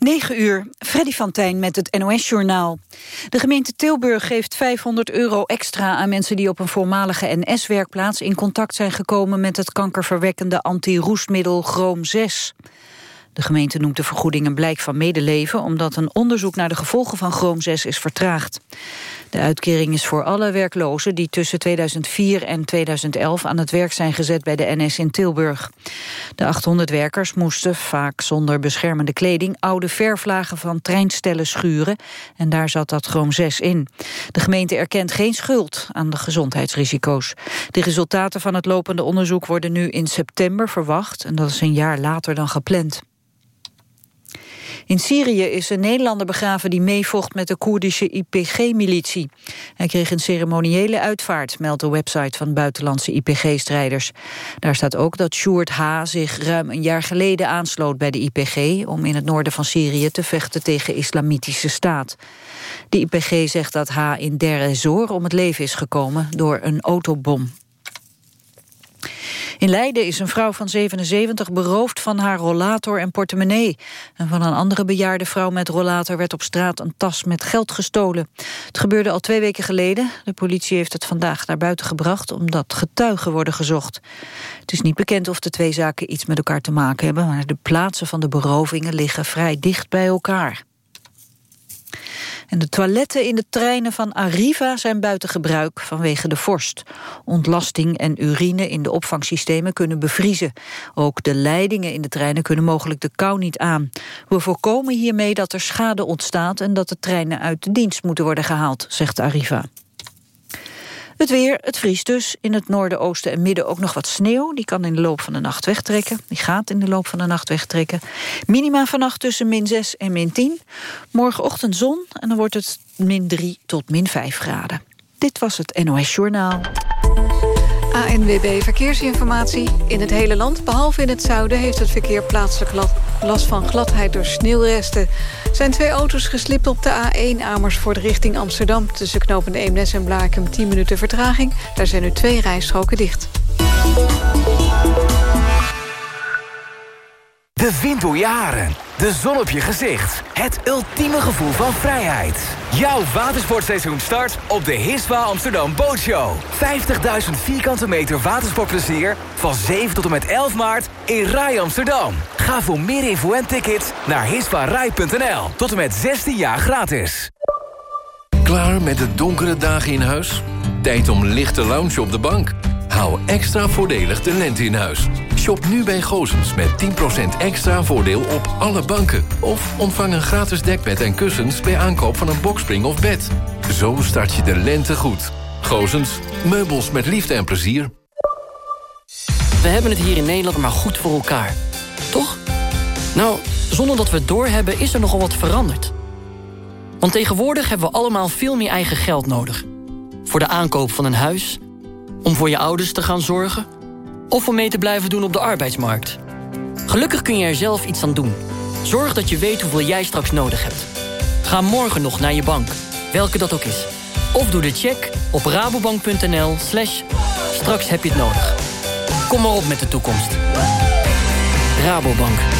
9 uur, Freddy van Tijn met het NOS-journaal. De gemeente Tilburg geeft 500 euro extra aan mensen die op een voormalige NS-werkplaats in contact zijn gekomen met het kankerverwekkende anti-roestmiddel Chroom 6. De gemeente noemt de vergoeding een blijk van medeleven... omdat een onderzoek naar de gevolgen van Chroom 6 is vertraagd. De uitkering is voor alle werklozen die tussen 2004 en 2011 aan het werk zijn gezet bij de NS in Tilburg. De 800 werkers moesten, vaak zonder beschermende kleding, oude verflagen van treinstellen schuren en daar zat dat Chroom 6 in. De gemeente erkent geen schuld aan de gezondheidsrisico's. De resultaten van het lopende onderzoek worden nu in september verwacht en dat is een jaar later dan gepland. In Syrië is een Nederlander begraven die meevocht met de Koerdische IPG-militie. Hij kreeg een ceremoniële uitvaart, meldt de website van buitenlandse IPG-strijders. Daar staat ook dat Sjoerd H. zich ruim een jaar geleden aansloot bij de IPG... om in het noorden van Syrië te vechten tegen islamitische staat. De IPG zegt dat H. in Der ez-Zor om het leven is gekomen door een autobom. In Leiden is een vrouw van 77 beroofd van haar rollator en portemonnee. En van een andere bejaarde vrouw met rollator werd op straat een tas met geld gestolen. Het gebeurde al twee weken geleden. De politie heeft het vandaag naar buiten gebracht omdat getuigen worden gezocht. Het is niet bekend of de twee zaken iets met elkaar te maken hebben, maar de plaatsen van de berovingen liggen vrij dicht bij elkaar. En de toiletten in de treinen van Arriva zijn buiten gebruik vanwege de vorst. Ontlasting en urine in de opvangsystemen kunnen bevriezen. Ook de leidingen in de treinen kunnen mogelijk de kou niet aan. We voorkomen hiermee dat er schade ontstaat en dat de treinen uit de dienst moeten worden gehaald, zegt Arriva. Het weer, het vriest dus. In het noorden, oosten en midden ook nog wat sneeuw. Die kan in de loop van de nacht wegtrekken. Die gaat in de loop van de nacht wegtrekken. Minima vannacht tussen min 6 en min 10. Morgenochtend zon en dan wordt het min 3 tot min 5 graden. Dit was het NOS Journaal. ANWB Verkeersinformatie. In het hele land, behalve in het zuiden... heeft het verkeer plaatselijk last van gladheid door sneeuwresten. Zijn twee auto's geslipt op de A1 Amersfoort richting Amsterdam. Tussen knopende Eemnes en Blaakem 10 minuten vertraging. Daar zijn nu twee rijstroken dicht. De wind door je haren. De zon op je gezicht. Het ultieme gevoel van vrijheid. Jouw watersportseizoen start op de Hiswa Amsterdam Bootshow. 50.000 vierkante meter watersportplezier van 7 tot en met 11 maart in Rai Amsterdam. Ga voor meer info en tickets naar hiswarai.nl. Tot en met 16 jaar gratis. Klaar met de donkere dagen in huis? Tijd om lichte lounge op de bank. Hou extra voordelig de lente in huis. Shop nu bij Gozens met 10% extra voordeel op alle banken. Of ontvang een gratis dekbed en kussens bij aankoop van een bokspring of bed. Zo start je de lente goed. Gozens, meubels met liefde en plezier. We hebben het hier in Nederland maar goed voor elkaar. Toch? Nou, zonder dat we het doorhebben is er nogal wat veranderd. Want tegenwoordig hebben we allemaal veel meer eigen geld nodig. Voor de aankoop van een huis, om voor je ouders te gaan zorgen... of om mee te blijven doen op de arbeidsmarkt. Gelukkig kun je er zelf iets aan doen. Zorg dat je weet hoeveel jij straks nodig hebt. Ga morgen nog naar je bank, welke dat ook is. Of doe de check op rabobank.nl slash straks heb je het nodig. Kom maar op met de toekomst. Rabobank.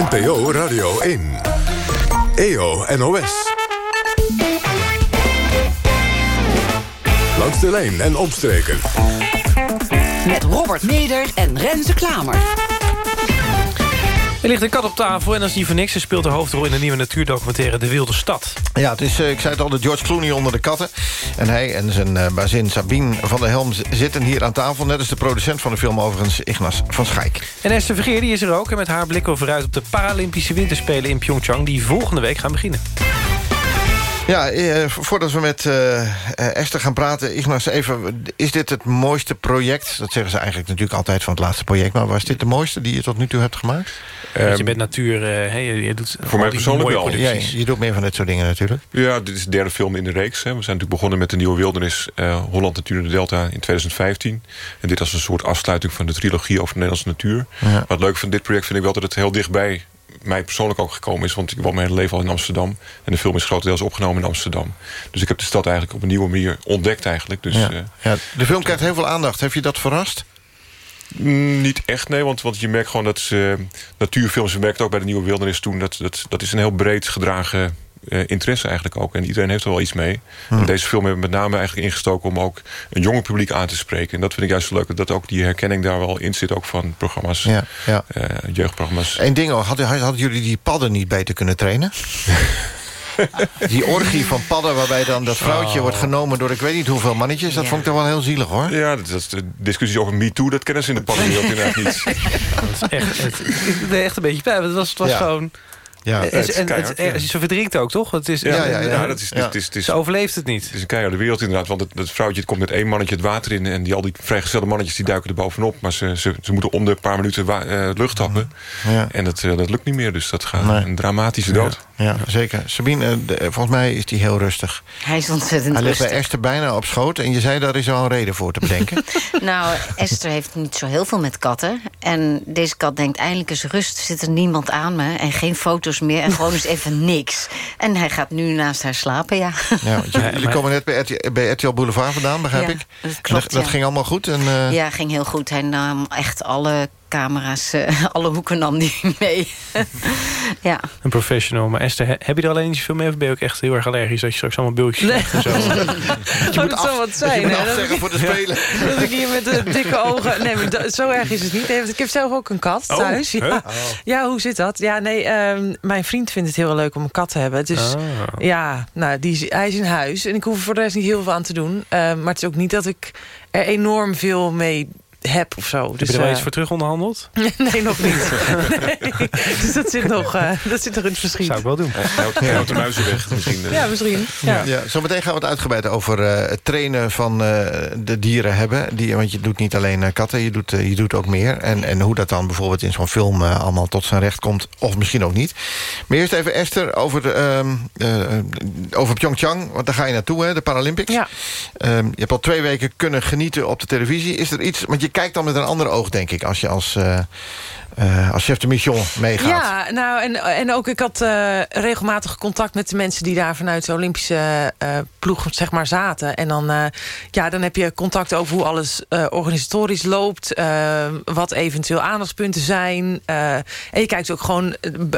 NPO Radio 1. EO NOS. Langs de lijn en opstreken. Met Robert Meder en Renze Klamer. Er ligt een kat op tafel en dat is niet voor niks. Ze speelt de hoofdrol in de nieuwe natuurdocumentaire De Wilde Stad. Ja, het is, eh, ik zei het al, de George Clooney onder de katten. En hij en zijn uh, bazin Sabine van der Helm zitten hier aan tafel. Net als de producent van de film overigens, Ignas van Schaik. En Esther Vergeer die is er ook. En met haar blik vooruit op de Paralympische Winterspelen in Pyeongchang... die volgende week gaan beginnen. Ja, eh, voordat we met uh, Esther gaan praten... Ignas, even, is dit het mooiste project? Dat zeggen ze eigenlijk natuurlijk altijd van het laatste project... maar was dit de mooiste die je tot nu toe hebt gemaakt? Um, je bent natuur, uh, je, doet Voor mij persoonlijk wel. Ja, je doet meer van dit soort dingen natuurlijk. Ja, dit is de derde film in de reeks. Hè. We zijn natuurlijk begonnen met de Nieuwe Wildernis... Holland Natuur in de Delta in 2015. En dit als een soort afsluiting van de trilogie over de Nederlandse natuur. Ja. het leuke van dit project vind ik wel dat het heel dichtbij mij persoonlijk ook gekomen is. Want ik woon mijn hele leven al in Amsterdam. En de film is grotendeels opgenomen in Amsterdam. Dus ik heb de stad eigenlijk op een nieuwe manier ontdekt eigenlijk. Dus, ja. ja de film krijgt heel veel aandacht. Heb je dat verrast? Mm, niet echt, nee. Want, want je merkt gewoon dat uh, natuurfilms... je merkt ook bij de Nieuwe Wildernis toen... dat, dat, dat is een heel breed gedragen uh, interesse eigenlijk ook. En iedereen heeft er wel iets mee. Hm. En deze film hebben we met name eigenlijk ingestoken... om ook een jonge publiek aan te spreken. En dat vind ik juist leuk. Dat ook die herkenning daar wel in zit. Ook van programma's, ja, ja. Uh, jeugdprogramma's. Eén ding, hadden, hadden jullie die padden niet beter kunnen trainen? Die orgie van padden waarbij dan dat vrouwtje oh. wordt genomen... door ik weet niet hoeveel mannetjes. Dat vond ik toch wel heel zielig, hoor. Ja, dat, is de discussie over MeToo, dat kennen ze in de paddenwereld inderdaad niet. dat is echt, het, ik ben echt een beetje bij. Het was, het was gewoon... Ja, het, en, het, het, ze verdrinkt ook, toch? Het is, ja, ja, ja, ja. dat is, het is, het is, ze overleeft het niet. Het is een keiharde wereld inderdaad. Want het, het vrouwtje het komt met één mannetje het water in... en die, al die vrijgestelde mannetjes die duiken er bovenop. Maar ze, ze, ze moeten om de paar minuten uh, lucht tappen. Ja. En dat, uh, dat lukt niet meer, dus dat gaat nee. een dramatische dood. Ja, zeker. Sabine, uh, de, volgens mij is die heel rustig. Hij is ontzettend Hij ligt bij Esther bijna op schoot. En je zei, daar is wel een reden voor te bedenken. nou, Esther heeft niet zo heel veel met katten. En deze kat denkt, eindelijk is rust. Zit er niemand aan me en geen foto's meer. En gewoon eens even niks. En hij gaat nu naast haar slapen, ja. ja jullie komen net bij bij RTL Boulevard vandaan, begrijp ik? Dat klopt, dat, ging allemaal goed? En, uh... Ja, ging heel goed. Hij nam echt alle camera's, uh, alle hoeken nam die mee. ja. Een professional. Maar Esther, heb je er alleen niet zoveel mee? Of ben je ook echt heel erg allergisch... dat je straks allemaal beeldjes nee. en zo? je moet af, wat zijn, je afzeggen voor de spelen. Dat ik hier met de dikke ogen... Nee, maar zo erg is het niet. Ik heb zelf ook een kat oh, thuis. Ja. Oh. ja, hoe zit dat? Ja, nee, um, mijn vriend vindt het heel leuk om een kat te hebben. Dus oh. ja, nou, die, hij is in huis. En ik hoef er voor de rest niet heel veel aan te doen. Uh, maar het is ook niet dat ik er enorm veel mee heb of zo. Heb dus, je er wel uh, iets voor terug onderhandeld? nee, nog niet. nee. Dus dat zit, nog, uh, dat zit nog in het verschiet. Zou ik wel doen. De muizen weg misschien. Ja, misschien. Ja. Ja. Zometeen gaan we het uitgebreid over uh, het trainen van de dieren hebben. Die, want je doet niet alleen katten, je doet, je doet ook meer. En, en hoe dat dan bijvoorbeeld in zo'n film allemaal tot zijn recht komt. Of misschien ook niet. Maar eerst even Esther over, de, over Pyeongchang. Want daar ga je naartoe, hè, de Paralympics. Ja. Um, je hebt al twee weken kunnen genieten op de televisie. Is er iets... Want je kijkt dan met een ander oog, denk ik... als je als, uh, uh, als chef de mission meegaat. Ja, nou, en, en ook ik had uh, regelmatig contact met de mensen... die daar vanuit de Olympische ploeg zeg maar, zaten. En dan, ja, dan heb je contact over hoe alles organisatorisch loopt... wat eventueel aandachtspunten zijn. en je kijkt ook gewoon,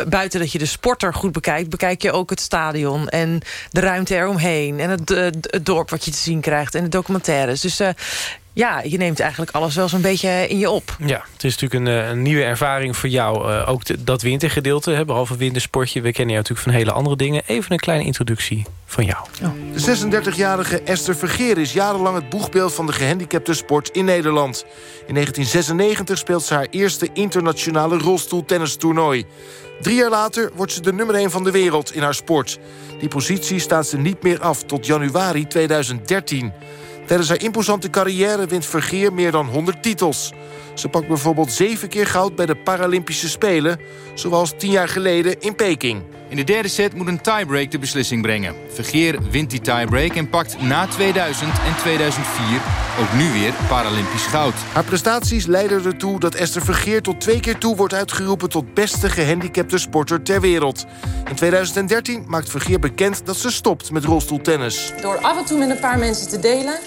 buiten dat je de sporter goed bekijkt... bekijk je ook het stadion en de ruimte eromheen... en het, het dorp wat je te zien krijgt en de documentaires. Dus ja, je neemt eigenlijk alles wel zo'n beetje in je op. Ja, het is natuurlijk een, eh, een nieuwe ervaring voor jou. Uh, ook dat wintergedeelte, hè, behalve wintersportje. We kennen jou natuurlijk van hele andere dingen. Even een kleine introductie van jou. De 36-jarige Esther Vergeer is jarenlang het boegbeeld van de gehandicapte sport in Nederland. In 1996 speelt ze haar eerste internationale rolstoeltennistoernooi. Drie jaar later wordt ze de nummer 1 van de wereld in haar sport. Die positie staat ze niet meer af tot januari 2013. Tijdens haar imposante carrière wint Vergeer meer dan 100 titels. Ze pakt bijvoorbeeld zeven keer goud bij de Paralympische Spelen... zoals tien jaar geleden in Peking. In de derde set moet een tiebreak de beslissing brengen. Vergeer wint die tiebreak en pakt na 2000 en 2004 ook nu weer Paralympisch goud. Haar prestaties leiden ertoe dat Esther Vergeer tot twee keer toe wordt uitgeroepen... tot beste gehandicapte sporter ter wereld. In 2013 maakt Vergeer bekend dat ze stopt met rolstoeltennis. Door af en toe met een paar mensen te delen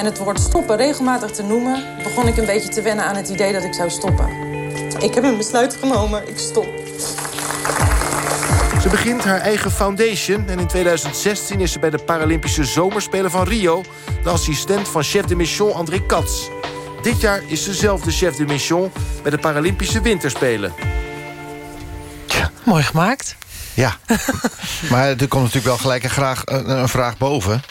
en het woord stoppen regelmatig te noemen... begon ik een beetje te wennen aan het idee dat ik zou stoppen. Ik heb een besluit genomen, ik stop. Ze begint haar eigen foundation en in 2016 is ze bij de Paralympische Zomerspelen van Rio... de assistent van chef de mission André Katz. Dit jaar is ze zelf de chef de mission bij de Paralympische Winterspelen. Ja, mooi gemaakt. Ja, maar er komt natuurlijk wel gelijk een, graag, een vraag boven.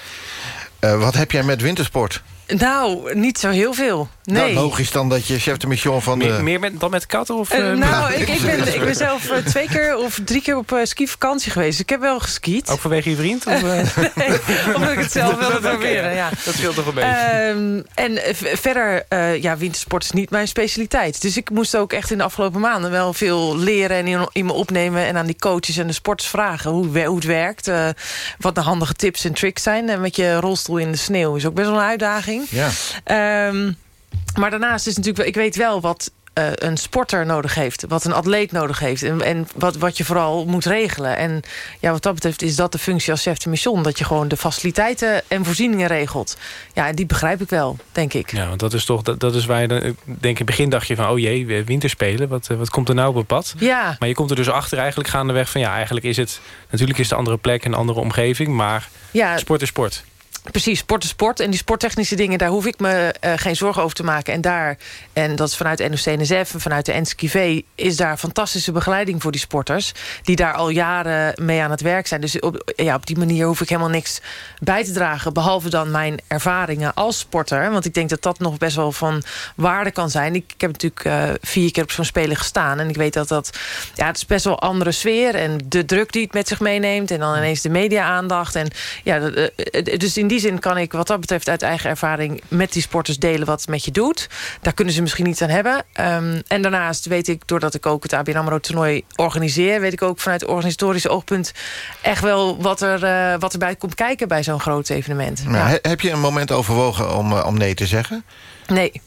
Uh, wat heb jij met wintersport? Nou, niet zo heel veel. Nou, logisch dan dat je chef de mission van... Meer, de... meer met, dan met katten? Of, Uh, uh, nou, ik, ik, ben, ik ben zelf uh, twee keer of drie keer op skivakantie geweest. Ik heb wel geskiet. Ook vanwege je vriend? Of, nee, omdat ik het zelf wilde proberen. Ja. Dat scheelt toch een beetje. Um, en verder, ja, wintersport is niet mijn specialiteit. Dus ik moest ook echt in de afgelopen maanden wel veel leren... en in, in me opnemen en aan die coaches en de sporters vragen... hoe, hoe het werkt, wat de handige tips en tricks zijn. En met je rolstoel in de sneeuw is ook best wel een uitdaging. Ja. Um, maar daarnaast is natuurlijk, ik weet wel wat uh, een sporter nodig heeft. Wat een atleet nodig heeft. En, en wat, wat je vooral moet regelen. En ja, wat dat betreft is dat de functie als chef de mission. Dat je gewoon de faciliteiten en voorzieningen regelt. Ja, en die begrijp ik wel, denk ik. Ja, want dat is toch, dat, dat is waar je, dan, denk in het begin dacht je van... oh jee, winterspelen, wat, wat komt er nou op het pad? Ja. Maar je komt er dus achter eigenlijk gaandeweg van... ja, eigenlijk is het, natuurlijk is het een andere plek, een andere omgeving... maar ja, sport is sport. Precies, sport is sport. En die sporttechnische dingen, daar hoef ik me uh, geen zorgen over te maken. En daar, en dat is vanuit NOC-NSF en vanuit de NSKV... is daar fantastische begeleiding voor die sporters... die daar al jaren mee aan het werk zijn. Dus op, ja, op die manier hoef ik helemaal niks bij te dragen... behalve dan mijn ervaringen als sporter. Want ik denk dat dat nog best wel van waarde kan zijn. Ik, heb natuurlijk uh, vier keer op zo'n spelen gestaan. En ik weet dat dat... Ja, het is best wel een andere sfeer. En de druk die het met zich meeneemt. En dan ineens de media-aandacht. En ja, dus in die zin kan ik wat dat betreft uit eigen ervaring... met die sporters delen wat het met je doet. Daar kunnen ze misschien niet aan hebben. Um, en daarnaast weet ik, doordat ik ook het ABN AMRO-toernooi organiseer... weet ik ook vanuit organisatorisch oogpunt... echt wel wat, er, uh, wat erbij komt kijken bij zo'n groot evenement. Ja. Heb je een moment overwogen om, uh, om nee te zeggen? Nee.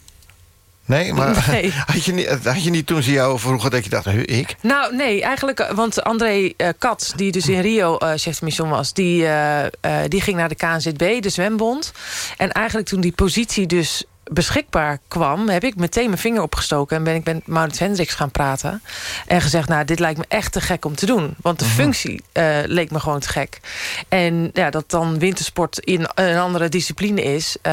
Nee, maar nee. Had, je niet, had je niet toen ze jou vroegen dat je dacht, ik? Nou, nee, eigenlijk, want André uh, Kat, die dus in Rio uh, chef de mission was... Die, uh, die ging naar de KNZB, de zwembond. En eigenlijk toen die positie dus beschikbaar kwam... heb ik meteen mijn vinger opgestoken... en ben ik met Maurits Hendricks gaan praten. En gezegd, nou, dit lijkt me echt te gek om te doen. Want de functie uh, leek me gewoon te gek. En ja, dat dan wintersport in een andere discipline is... Uh,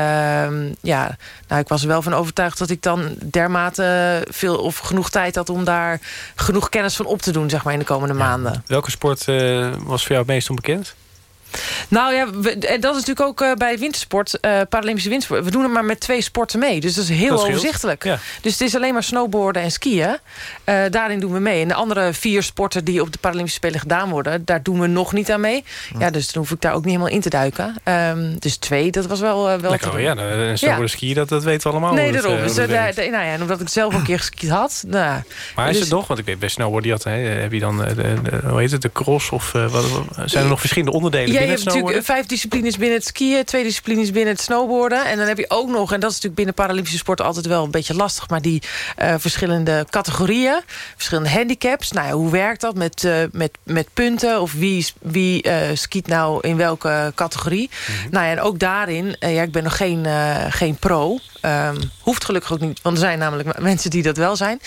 ja, nou, ik was er wel van overtuigd dat ik dan dermate veel... of genoeg tijd had om daar genoeg kennis van op te doen... zeg maar, in de komende ja. maanden. Welke sport uh, was voor jou het meest onbekend? Nou ja, we, en dat is natuurlijk ook uh, bij wintersport, uh, Paralympische wintersport. We doen het maar met twee sporten mee. Dus dat is heel dat overzichtelijk. Ja. Dus het is alleen maar snowboarden en skiën. Uh, daarin doen we mee. En de andere vier sporten die op de Paralympische Spelen gedaan worden... daar doen we nog niet aan mee. Ja, ja dus dan hoef ik daar ook niet helemaal in te duiken. Um, dus twee, dat was wel, wel Lekker, te. Ja, en snowboarden ja. skiën, dat, dat weten we allemaal. Nee, daarom. Dus, nou ja, en omdat ik zelf een keer geskiet had... Nou, maar is dus, het nog? Want ik weet bij snowboarden, had, hè, heb je dan, de, de, hoe heet het, de cross? Of wat, zijn er nog verschillende onderdelen binnen het snowboarden? vijf disciplines binnen het skiën, twee disciplines binnen het snowboarden. En dan heb je ook nog, en dat is natuurlijk binnen Paralympische sport altijd wel een beetje lastig, maar die uh, verschillende categorieën, verschillende handicaps. Nou ja, hoe werkt dat met, uh, met, met punten? Of wie, wie uh, skiet nou in welke categorie? Mm -hmm. Nou ja, en ook daarin, ja, ik ben nog geen, geen pro. Um, hoeft gelukkig ook niet, want er zijn namelijk mensen die dat wel zijn.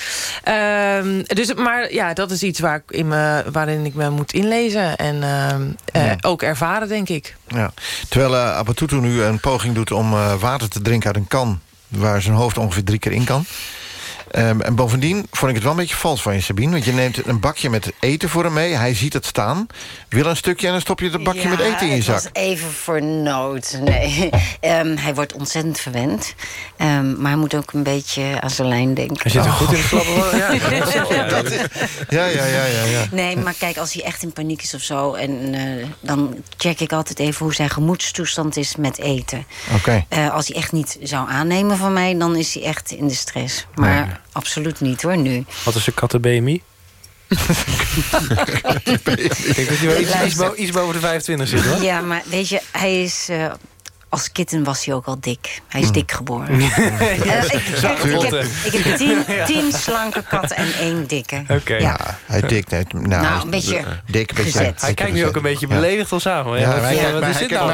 Um, dus, maar ja, dat is iets waar ik in me, waarin ik me moet inlezen. En um, ja. ook ervaren, denk ik. Ja. Terwijl uh, nu een poging doet om uh, water te drinken uit een kan... waar zijn hoofd ongeveer drie keer in kan... Um, en bovendien vond ik het wel een beetje vals van je, Sabine. Want je neemt een bakje met eten voor hem mee. Hij ziet het staan. Wil een stukje en dan stop je het bakje ja, met eten in je zak. even voor nood. Nee. um, hij wordt ontzettend verwend. Um, maar hij moet ook een beetje aan zijn lijn denken. Hij zit er goed in de klappen. Ja, ja, ja, ja, ja, ja. Nee, maar kijk, als hij echt in paniek is of zo... En, uh, dan check ik altijd even hoe zijn gemoedstoestand is met eten. Oké. Okay. Uh, als hij echt niet zou aannemen van mij... dan is hij echt in de stress. Maar... Nee. Absoluut niet hoor, nu. Wat is een katten-BMI? ik denk dat hij wel iets, iets, boven, iets, boven de 25 zit hoor. Ja, maar weet je, hij is... Uh, als kitten was hij ook al dik. Hij is mm. dik geboren. ja, uh, ik, echt, ik, heb, ik heb tien, tien slanke katten en één dikke. Oké. Okay. Ja. ja. hij dik. Nou, nou, een beetje dik, beetje, gezet. Hij kijkt nu ook een beetje beledigd ja. ons aan. Ja, ja, wat, ja, wat is dit nou?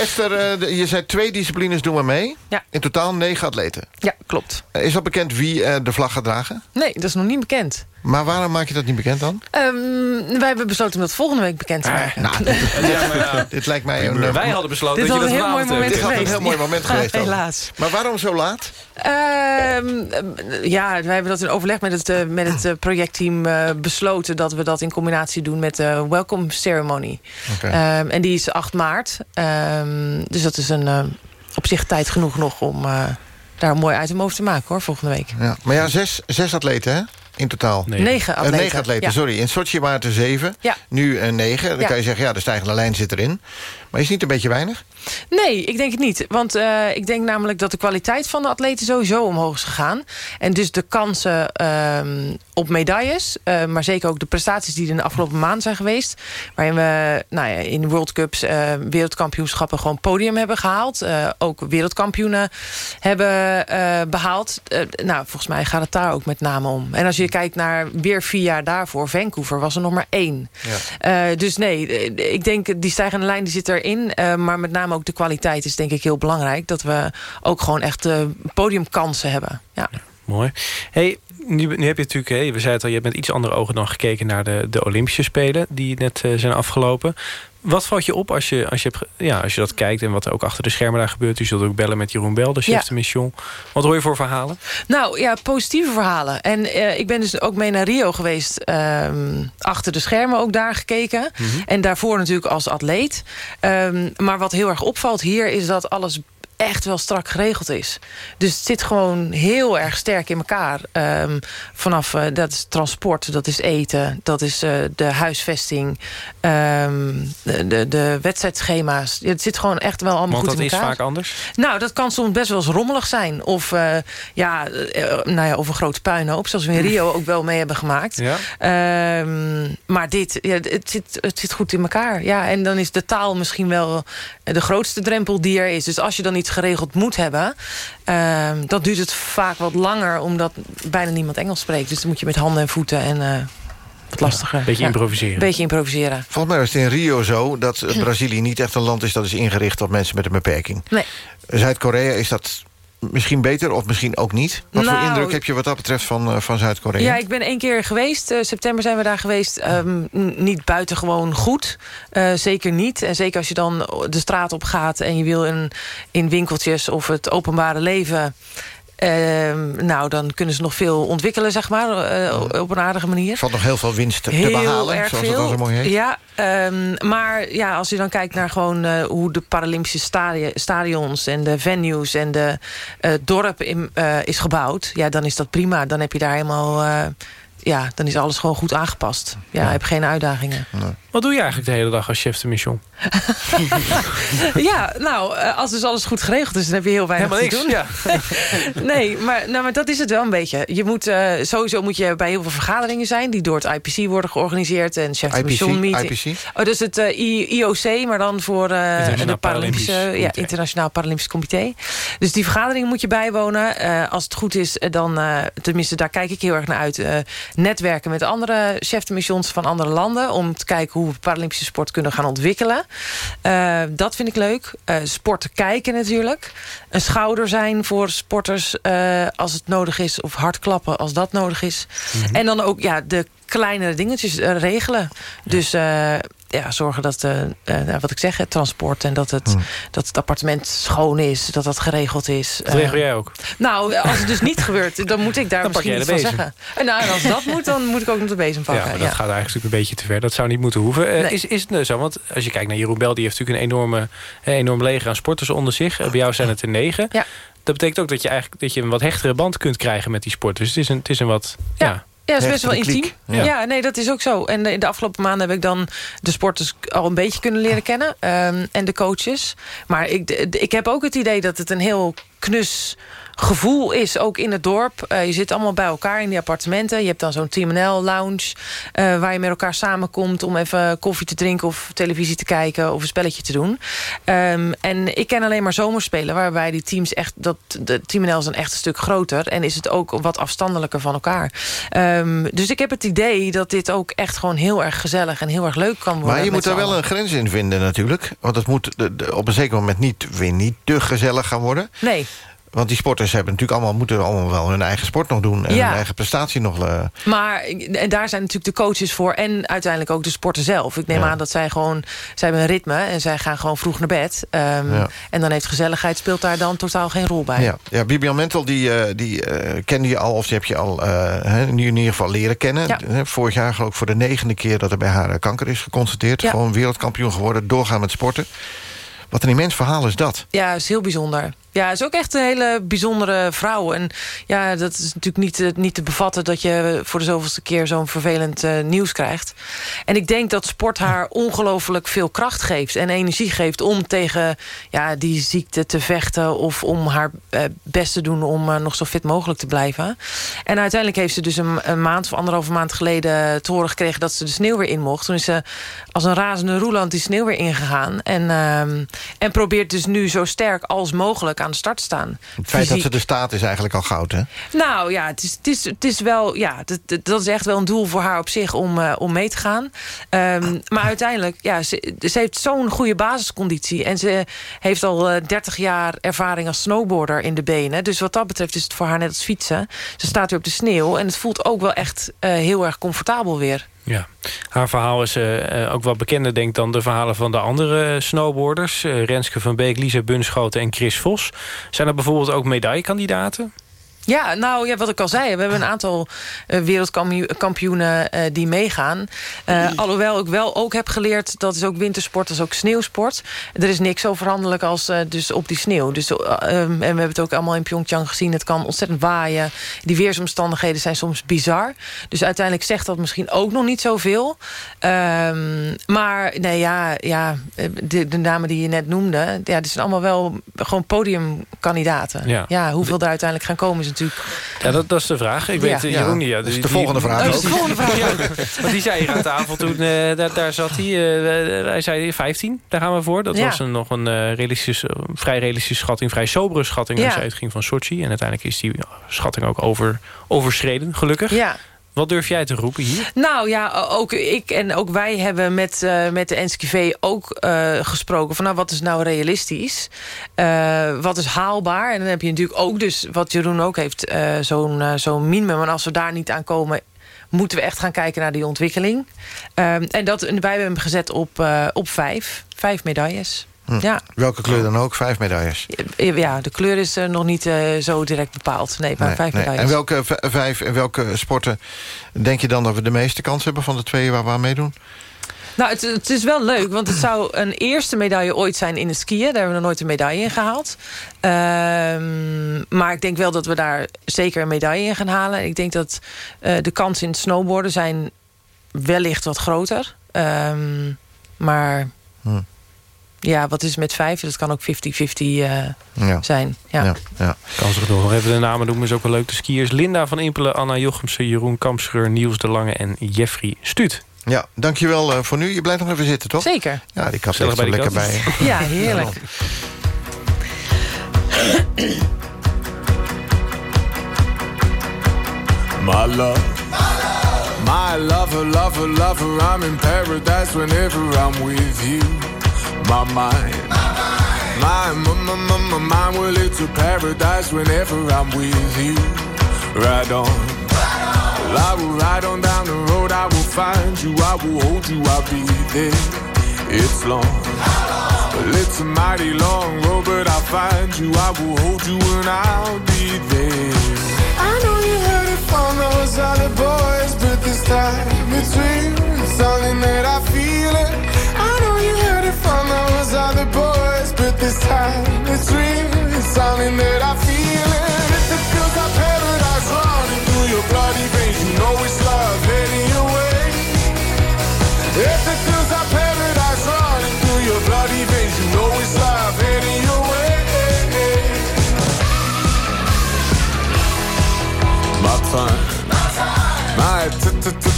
Esther, uh, je zei twee disciplines doen we mee. Ja. In totaal negen atleten. Ja, klopt. Uh, is al bekend wie uh, de vlag gaat dragen? Nee, dat is nog niet bekend. Maar waarom maak je dat niet bekend dan? Um, wij hebben besloten om dat volgende week bekend te maken. Ah, nou, dit, ja, maar, dit lijkt mij een... Uh, wij hadden besloten dit dat je dat een heel mooi moment Dit geweest. een heel mooi moment geweest. Ja, helaas. Maar waarom zo laat? Um, ja, wij hebben dat in overleg met het, uh, met het uh, projectteam uh, besloten... dat we dat in combinatie doen met de welcome ceremony. Okay. Um, en die is 8 maart. Um, dus dat is een op zich tijd genoeg nog om uh, daar een mooi item over te maken hoor, volgende week. Ja. Maar ja, zes, zes atleten hè? In totaal? Negen atleten. Uh, negen atleten, sorry. In Sochi waren het er zeven. Ja. Nu uh, negen. Dan Ja. kan je zeggen, ja, de stijgende lijn zit erin. Maar is het niet een beetje weinig? Nee, ik denk het niet. Want eh, ik denk namelijk dat de kwaliteit van de atleten sowieso omhoog is gegaan. En dus de kansen ehm, op medailles, eh, maar zeker ook de prestaties die er in de afgelopen maanden zijn geweest. Waarin we nou ja, in World Cups, eh, wereldkampioenschappen gewoon podium hebben gehaald. Eh, ook wereldkampioenen hebben eh, behaald. Eh, nou, volgens mij gaat het daar ook met name om. En als je kijkt naar weer vier jaar daarvoor, Vancouver was er nog maar één. Eh, dus nee, ik denk die stijgende lijn die zit erin. eh, maar met name ook de kwaliteit is denk ik heel belangrijk. Dat we ook gewoon echt eh, podiumkansen hebben. Ja. Mooi. Hey, nu, nu heb je natuurlijk, hè, we zeiden al, je hebt met iets andere ogen dan gekeken naar de, de Olympische Spelen die net eh, zijn afgelopen. Wat valt je op als je, als, je hebt, ja, als je dat kijkt en wat er ook achter de schermen daar gebeurt? U zult ook bellen met Jeroen Bel, de chef Ja. de mission. Wat hoor je voor verhalen? Nou ja, positieve verhalen. En eh, ik ben dus ook mee naar Rio geweest. ehm, achter de schermen ook daar gekeken. En daarvoor natuurlijk als atleet. Ehm, maar wat heel erg opvalt hier is dat alles echt wel strak geregeld is. Dus het zit gewoon heel erg sterk in elkaar. Ehm, vanaf, eh, dat is transport, dat is eten, dat is eh, de huisvesting... ehm, de, de, de wedstrijdschema's. Het zit gewoon echt wel allemaal Want goed dat in is elkaar. vaak anders. Nou, dat kan soms best wel eens rommelig zijn. Of, eh, ja, nou ja, of een grote puinhoop, zoals we in Rio ook wel mee hebben gemaakt. Ja. Ehm, maar dit, ja, het, zit, het zit goed in elkaar. Ja, en dan is de taal misschien wel de grootste drempel die er is. Dus als je dan iets geregeld moet hebben... ehm, dan duurt het vaak wat langer, omdat bijna niemand Engels spreekt. Dus dan moet je met handen en voeten en... eh, wat lastiger. beetje improviseren. Beetje improviseren. Volgens mij was het in Rio zo dat Brazilië niet echt een land is... dat is ingericht op mensen met een beperking. Nee. Zuid-Korea is dat misschien beter of misschien ook niet. Wat voor Nou, indruk heb je wat dat betreft van, eh, van Zuid-Korea? Ja, ik ben één keer geweest. Eh, september zijn we daar geweest. N- niet buitengewoon goed. Eh, zeker niet. En zeker als je dan de straat op gaat... en je wil in, in winkeltjes of het openbare leven... ehm, nou, dan kunnen ze nog veel ontwikkelen, zeg maar, eh, op een aardige manier. Er valt nog heel veel winst te Heel behalen, erg zoals veel. het al zo mooi heet. Ja, ehm, maar ja, als je dan kijkt naar gewoon eh, hoe de Paralympische stadi- stadions en de venues en de eh, dorp in, is gebouwd, ja, dan is dat prima. Dan heb je daar helemaal, ja, dan is alles gewoon goed aangepast. Ja, heb geen uitdagingen. Wat doe je eigenlijk de hele dag als chef de mission? ja, nou, eh, als dus alles goed geregeld is, dan heb je heel weinig Helemaal te niks, doen. nee, maar, nou, maar dat is het wel een beetje. Je moet, eh, sowieso moet je bij heel veel vergaderingen zijn... die door het IPC worden georganiseerd. En chef de IPC? mission meeting. IPC? Oh, dus het eh, IOC, maar dan voor eh, Internationaal de Paralympische... Paralympisch Ja, Comité. Internationaal Paralympisch Comité. Dus die vergaderingen moet je bijwonen. Eh, als het goed is, dan... eh, tenminste, daar kijk ik heel erg naar uit. Netwerken met andere chef de missions van andere landen... om te kijken hoe we Paralympische sport kunnen gaan ontwikkelen. Eh, dat vind ik leuk. Eh sport kijken natuurlijk. Een schouder zijn voor sporters eh, als het nodig is. Of hard klappen als dat nodig is. En dan ook ja, de kleinere dingetjes eh, regelen. Dus eh, ja, zorgen dat, nou, wat ik zeg, het transport... en dat het, dat het appartement schoon is, dat dat geregeld is. Dat regel jij ook? nou, als het dus niet gebeurt, dan moet ik daar Dan misschien iets van zeggen. En, nou, en als dat moet, dan moet ik ook nog de bezem Ja, pakken. Ja, dat gaat eigenlijk een beetje te ver. Dat zou niet moeten hoeven. Nee. is, is het nou zo? Want als je kijkt naar Jeroen Bel... die heeft natuurlijk een enorme, enorm leger aan sporters onder zich. Bij jou zijn het er negen. Ja. Dat betekent ook dat je, eigenlijk, dat je een wat hechtere band kunt krijgen met die sporters. Het is een, het is een wat... Ja. Ja, het is best wel intiem. Ja. nee, dat is ook zo. En de, de afgelopen maanden heb ik dan de sporters al een beetje kunnen leren kennen. ehm, en de coaches. Maar ik, ik heb ook het idee dat het een heel knus gevoel is, ook in het dorp. Eh, je zit allemaal bij elkaar in die appartementen. Je hebt dan zo'n TMNL lounge... eh, waar je met elkaar samenkomt om even koffie te drinken... of televisie te kijken of een spelletje te doen. Ehm, en ik ken alleen maar zomerspelen... waarbij die teams echt... Dat, de TMNL is een echt een stuk groter... en is het ook wat afstandelijker van elkaar. Ehm, dus ik heb het idee dat dit ook echt gewoon heel erg gezellig... en heel erg leuk kan worden. Maar je moet daar wel een grens in vinden natuurlijk. Want het moet op een zeker moment niet, weer niet te gezellig gaan worden. Nee. Want die sporters hebben natuurlijk allemaal, moeten allemaal wel hun eigen sport nog doen. En Ja. hun eigen prestatie nog... eh, Maar en daar zijn natuurlijk de coaches voor. En uiteindelijk ook de sporter zelf. Ik neem Ja. aan dat zij gewoon... Zij hebben een ritme en zij gaan gewoon vroeg naar bed. Ehm, Ja. En dan heeft gezelligheid speelt daar dan totaal geen rol bij. Ja, ja Bibian Mentel, die, eh, die eh, kende je al, of die heb je al in ieder geval leren kennen. Vorig jaar geloof ik voor de negende keer dat er bij haar kanker is geconstateerd. Gewoon wereldkampioen geworden, doorgaan met sporten. Wat een immens verhaal is dat. Ja, is heel bijzonder. Ja, is ook echt een hele bijzondere vrouw. En ja, dat is natuurlijk niet, niet te bevatten... dat je voor de zoveelste keer zo'n vervelend uh, nieuws krijgt. En ik denk dat sport haar ongelooflijk veel kracht geeft... en energie geeft om tegen ja, die ziekte te vechten... of om haar uh, best te doen om uh, nog zo fit mogelijk te blijven. En uiteindelijk heeft ze dus een, een, maand of anderhalve maand geleden... te horen gekregen dat ze de sneeuw weer in mocht. Toen is ze als een razende roeland die sneeuw weer ingegaan. En, en probeert dus nu zo sterk als mogelijk aan de start staan. Het feit dat ze er staat is eigenlijk al goud, hè? Nou ja, het is, het is, het is wel, ja, dat, dat is echt wel een doel voor haar op zich om, uh, om mee te gaan. Um, maar uiteindelijk, ja, ze, ze heeft zo'n goede basisconditie. En ze heeft al uh, 30 jaar ervaring als snowboarder in de benen. Dus wat dat betreft is het voor haar net als fietsen. Ze staat weer op de sneeuw en het voelt ook wel echt uh, heel erg comfortabel weer. Ja, haar verhaal is uh, ook wat bekender denk dan de verhalen van de andere snowboarders. Uh, Renske van Beek, Lisa Bunschoten en Chris Vos. Zijn er bijvoorbeeld ook medaillekandidaten? Ja, nou ja, wat ik al zei, we hebben een aantal uh, wereldkampioenen uh, die meegaan. Uh, alhoewel ik wel ook heb geleerd, dat is ook wintersport, dat is ook sneeuwsport. Er is niks zo veranderlijk als dus op die sneeuw. Dus, um, en we hebben het ook allemaal in Pyeongchang gezien. Het kan ontzettend waaien. Die weersomstandigheden zijn soms bizar. Dus uiteindelijk zegt dat misschien ook nog niet zoveel. Um, maar nee, ja, ja de, de, namen die je net noemde... Ja, dit zijn allemaal wel gewoon podiumkandidaten. Ja, ja hoeveel daar uiteindelijk gaan komen is ja, dat, dat is de vraag. Ik weet, ja. Jeroen, ja, dat is de volgende vraag. Dat is de volgende vraag, ja. Want die zei hier aan tafel toen, uh, daar, daar, zat hij. Uh, hij zei 15, daar gaan we voor. Dat was een, nog een uh, realistisch, vrij realistische schatting, vrij sobere schatting als het ging van Sochi. En uiteindelijk is die schatting ook over, overschreden, gelukkig. Ja. Wat durf jij te roepen hier? Nou ja, ook ik en ook wij hebben met, uh, met de NSKV ook uh, gesproken... van nou, wat is nou realistisch? Uh, wat is haalbaar? En dan heb je natuurlijk ook dus, wat Jeroen ook heeft... zo'n zo'n minimum. En als we daar niet aan komen moeten we echt gaan kijken naar die ontwikkeling. Um, en dat, wij hebben hem gezet op, op vijf. Vijf medailles. Hm. Ja. Welke kleur dan ook? Vijf medailles? Ja, de kleur is uh, nog niet uh, zo direct bepaald. Nee, maar nee, vijf nee. medailles. En welke vijf en welke sporten denk je dan dat we de meeste kans hebben... van de twee waar we aan meedoen? Nou, het, het, is wel leuk, want het zou een eerste medaille ooit zijn in het skiën. Daar hebben we nog nooit een medaille in gehaald. Um, maar ik denk wel dat we daar zeker een medaille in gaan halen. Ik denk dat uh, de kansen in het snowboarden zijn wellicht wat groter. Um, maar... Hm ja, wat is met vijf? Dat kan ook 50-50 uh, ja. zijn. Ja. Ja, ja. Kan ze nog even de namen noemen, is ook wel leuk. De skiers Linda van Impelen, Anna Jochemsen, Jeroen Kampscheur, Niels de Lange en Jeffrey Stuut. Ja, dankjewel uh, voor nu. Je blijft nog even zitten, toch? Zeker. Ja, die kat er lekker bij. Ja, heerlijk. My love. My lover, lover, lover, I'm in paradise whenever I'm with you. My mind. My, my, my, my, my mind, well, it's a paradise whenever I'm with you. Ride on. Well, I will ride on down the road, I will find you, I will hold you, I'll be there. It's long. Well, it's a mighty long road, but I'll find you, I will hold you, and I'll be there. I know you heard it from those other boys, but this time real. It's something that I feel it. Those other boys, but this time it's real. It's something that I feel it. If it feels like paradise running through your bloody veins, you know it's love heading your way. If it feels like paradise running through your bloody veins, you know it's love heading your way. My time. My time,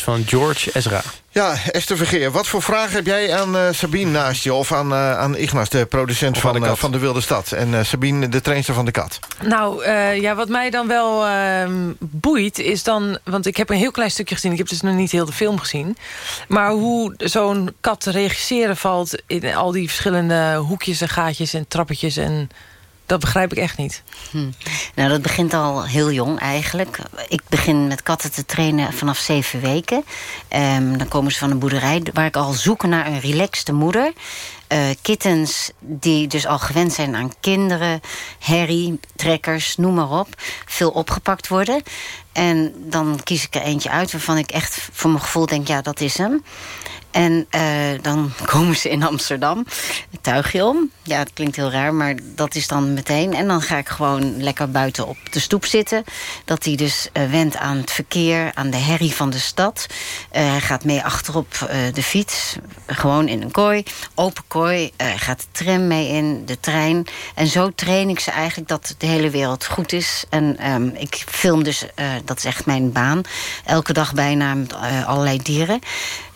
Van George Ezra. Ja, Esther Vergeer, wat voor vragen heb jij aan uh, Sabine naast je... of aan, uh, aan Ignas, de producent van de, uh, van de Wilde Stad... en Sabine, de trainster van de kat? Nou, ja, wat mij dan wel ehm, boeit is dan... want ik heb een heel klein stukje gezien... ik heb dus nog niet heel de film gezien... maar hoe zo'n kat te regisseren valt... in al die verschillende hoekjes en gaatjes en trappetjes... en dat begrijp ik echt niet. Hm. Nou, dat begint al heel jong eigenlijk. Ik begin met katten te trainen vanaf zeven weken. Um, dan komen ze van een boerderij waar ik al zoek naar een relaxte moeder. Uh, kittens die dus al gewend zijn aan kinderen, herrie, trekkers, noem maar op. Veel opgepakt worden. En dan kies ik er eentje uit waarvan ik echt voor mijn gevoel denk... ja, dat is hem. En uh, dan komen ze in Amsterdam. Tuigje om. Ja, het klinkt heel raar, maar dat is dan meteen. En dan ga ik gewoon lekker buiten op de stoep zitten. Dat hij dus uh, wendt aan het verkeer, aan de herrie van de stad. Uh, hij gaat mee achterop de fiets. Gewoon in een kooi. Open kooi. Gaat de tram mee in, de trein. En zo train ik ze eigenlijk dat de hele wereld goed is. En um, ik film dus, dat is echt mijn baan. Elke dag bijna met allerlei dieren.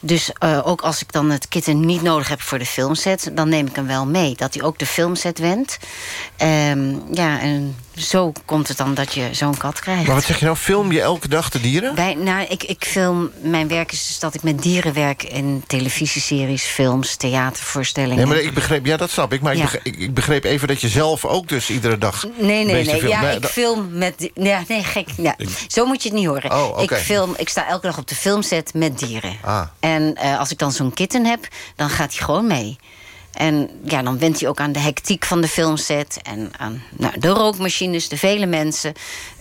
Dus uh, ook als ik dan het kitten niet nodig heb voor de filmset... dan neem ik hem wel mee, dat hij ook de filmset wendt. Um, ja, en zo komt het dan dat je zo'n kat krijgt. Maar wat zeg je nou, film je elke dag de dieren? Bij, nou, ik, ik film, mijn werk is dus dat ik met dieren werk... in televisieseries, films, theatervoorstellingen. Nee, maar ik begreep, ja, dat snap ik. Maar ja. ik, begreep, ik, begreep, even dat je zelf ook dus iedere dag... Nee, nee, nee. Film. Ja, nee, ik film met... Ja, nee, gek. Ja. Zo moet je het niet horen. Oh, okay. ik, film, ik sta elke dag op de filmset met dieren. Ah. En uh, als ik dan zo'n kitten heb, dan gaat hij gewoon mee. En ja, dan went hij ook aan de hectiek van de filmset... en aan nou, de rookmachines, de vele mensen,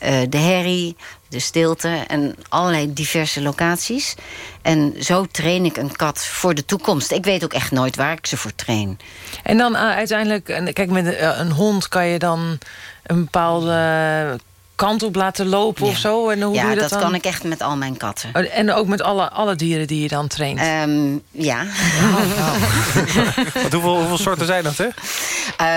uh, de herrie, de stilte... en allerlei diverse locaties. En zo train ik een kat voor de toekomst. Ik weet ook echt nooit waar ik ze voor train. En dan uh, uiteindelijk, kijk, met een, een hond kan je dan een bepaalde kant op laten lopen ja. of zo? En hoe ja, doe je dat, dat dan? kan ik echt met al mijn katten. Oh, en ook met alle, alle dieren die je dan traint? Um, ja. Wat, hoeveel, hoeveel soorten zijn dat, hè?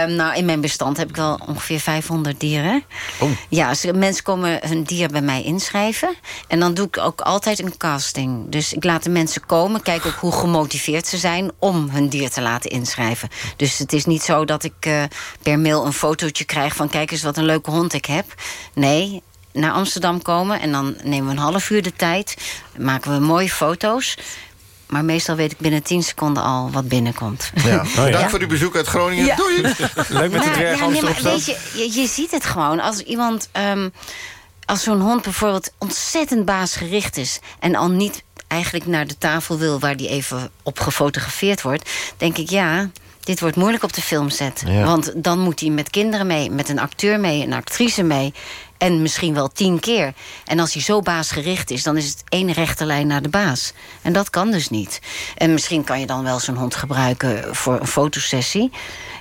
Um, nou, in mijn bestand heb ik wel ongeveer 500 dieren. Oh. Ja, als mensen komen hun dier bij mij inschrijven. En dan doe ik ook altijd een casting. Dus ik laat de mensen komen, kijk ook hoe gemotiveerd ze zijn... om hun dier te laten inschrijven. Dus het is niet zo dat ik uh, per mail een fotootje krijg... van kijk eens wat een leuke hond ik heb. Nee, naar Amsterdam komen en dan nemen we een half uur de tijd. Maken we mooie foto's. Maar meestal weet ik binnen 10 seconden al wat binnenkomt. Ja. Oh, ja. Dank voor uw bezoek uit Groningen. Ja. Doei! Leuk met de Nou, ja, nee, maar Amsterdam. weet je, je, je ziet het gewoon. Als iemand, um, als zo'n hond bijvoorbeeld ontzettend baasgericht is... en al niet eigenlijk naar de tafel wil waar die even op gefotografeerd wordt... denk ik, ja, dit wordt moeilijk op de filmset. Ja. Want dan moet hij met kinderen mee, met een acteur mee, een actrice mee... En misschien wel tien keer. En als hij zo baasgericht is, dan is het één rechte lijn naar de baas. En dat kan dus niet. En misschien kan je dan wel zo'n hond gebruiken voor een fotosessie.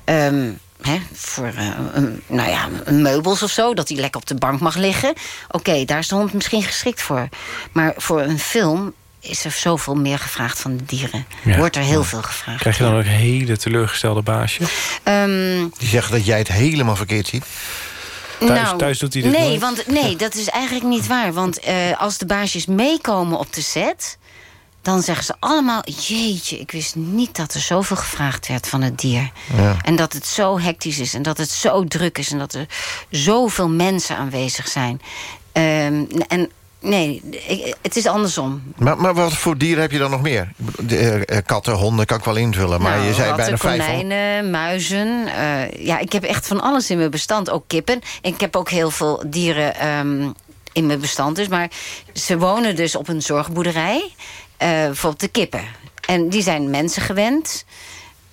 Um, Hè, voor uh, een, nou ja, een meubels of zo, dat hij lekker op de bank mag liggen. Oké, okay, daar is de hond misschien geschikt voor. Maar voor een film is er zoveel meer gevraagd van de dieren. Ja. Wordt er heel veel gevraagd. Krijg je dan ook hele teleurgestelde baasje? Um, Die zeggen dat jij het helemaal verkeerd ziet. Thuis, nou, thuis doet hij dit nee, nooit? want, nee, dat is eigenlijk niet waar. Want uh, als de baasjes meekomen op de set... dan zeggen ze allemaal... jeetje, ik wist niet dat er zoveel gevraagd werd van het dier. Ja. En dat het zo hectisch is en dat het zo druk is... en dat er zoveel mensen aanwezig zijn. Um, en Nee, het is andersom. Maar, maar wat voor dieren heb je dan nog meer? De, uh, katten, honden kan ik wel invullen. Maar nou, je zei ratten, bijna vijf. konijnen, muizen. Uh, ja, ik heb echt van alles in mijn bestand. Ook kippen. En ik heb ook heel veel dieren um, in mijn bestand. Dus, maar ze wonen dus op een zorgboerderij. Uh, bijvoorbeeld de kippen. En die zijn mensen gewend.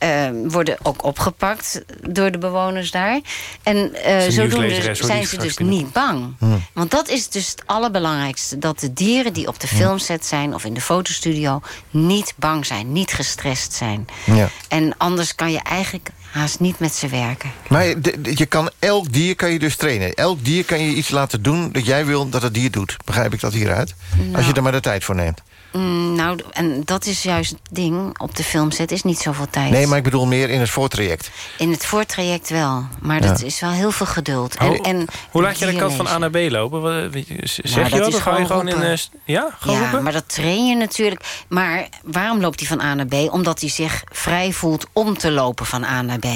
Uh, worden ook opgepakt door de bewoners daar. En uh, zodoende zijn ze dus niet bang. Hm. Want dat is dus het allerbelangrijkste. Dat de dieren die op de filmset zijn of in de fotostudio... niet bang zijn, niet gestrest zijn. Ja. En anders kan je eigenlijk haast niet met ze werken. Maar je kan, elk dier kan je dus trainen. Elk dier kan je iets laten doen dat jij wil dat het dier doet. Begrijp ik dat hieruit? Nou. Als je er maar de tijd voor neemt. Mm, nou, en dat is juist het ding. Op de filmset is niet zoveel tijd. Nee, maar ik bedoel meer in het voortraject. In het voortraject wel. Maar dat is wel heel veel geduld. Hoe, en, en hoe laat je de kant van A naar B lopen? Wat- Zeg Nou, je dat dat? is Of ga je gewoon in... roepen. eh, st- ja, gewoon ja, roepen? maar dat train je natuurlijk. Maar waarom loopt hij van A naar B? Omdat hij zich vrij voelt om te lopen van A naar B.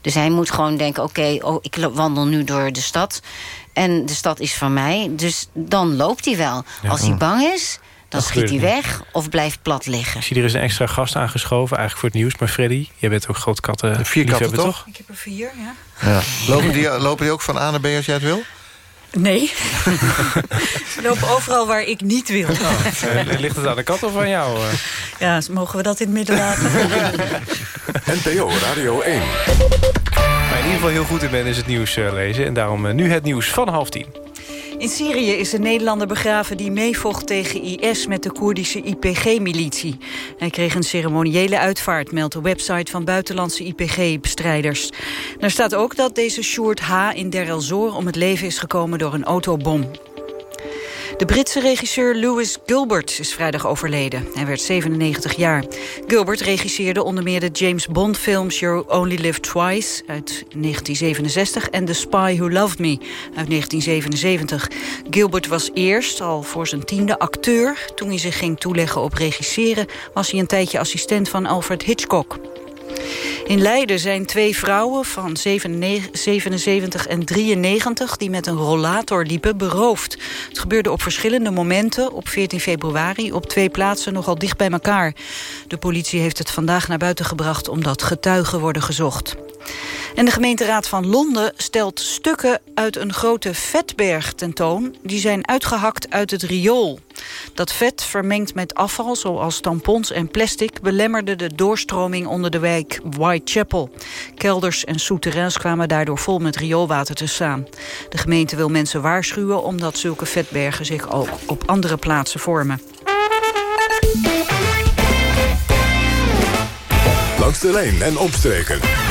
Dus hij moet gewoon denken, oké, oh, ik wandel nu door de stad. En de stad is van mij. Dus dan loopt hij wel. Ja. Als hij bang is, dan Dat schiet hij weg of blijft plat liggen. Ik zie er is een extra gast aangeschoven, eigenlijk voor het nieuws. Maar Freddy, jij bent ook groot katten. Vier katten, liefhebber, toch? Ik heb er vier, ja. Ja. Lopen, die, lopen die ook van A naar B als jij het wil? Nee. Ze lopen overal waar ik niet wil. Eh, Ligt het aan de kat of aan jou? eh? Ja, mogen we dat in het midden laten? NPO Radio 1. Waar in ieder geval heel goed in bent is het nieuws eh, lezen. En daarom eh, nu het nieuws van half tien. In Syrië is een Nederlander begraven die meevocht tegen IS met de Koerdische IPG-militie. Hij kreeg een ceremoniële uitvaart, meldt de website van buitenlandse IPG-bestrijders. Daar staat ook dat deze Sjoerd H. in Der El Zor om het leven is gekomen door een autobom. De Britse regisseur Lewis Gilbert is vrijdag overleden. Hij werd 97 jaar. Gilbert regisseerde onder meer de James Bond films You Only Live Twice uit 1967 en The Spy Who Loved Me uit 1977. Gilbert was eerst al voor zijn tiende acteur. Toen hij zich ging toeleggen op regisseren was hij een tijdje assistent van Alfred Hitchcock. In Leiden zijn twee vrouwen van 77 en 93 die met een rollator liepen beroofd. Het gebeurde op verschillende momenten op 14 februari op twee plaatsen nogal dicht bij elkaar. De politie heeft het vandaag naar buiten gebracht omdat getuigen worden gezocht. En de gemeenteraad van Londen stelt stukken uit een grote vetberg tentoon. Die zijn uitgehakt uit het riool. Dat vet, vermengd met afval zoals tampons en plastic... belemmerde de doorstroming onder de wijk Whitechapel. Kelders en souterrains kwamen daardoor vol met rioolwater te staan. De gemeente wil mensen waarschuwen... omdat zulke vetbergen zich ook op andere plaatsen vormen. Langs de lijn en opstreken.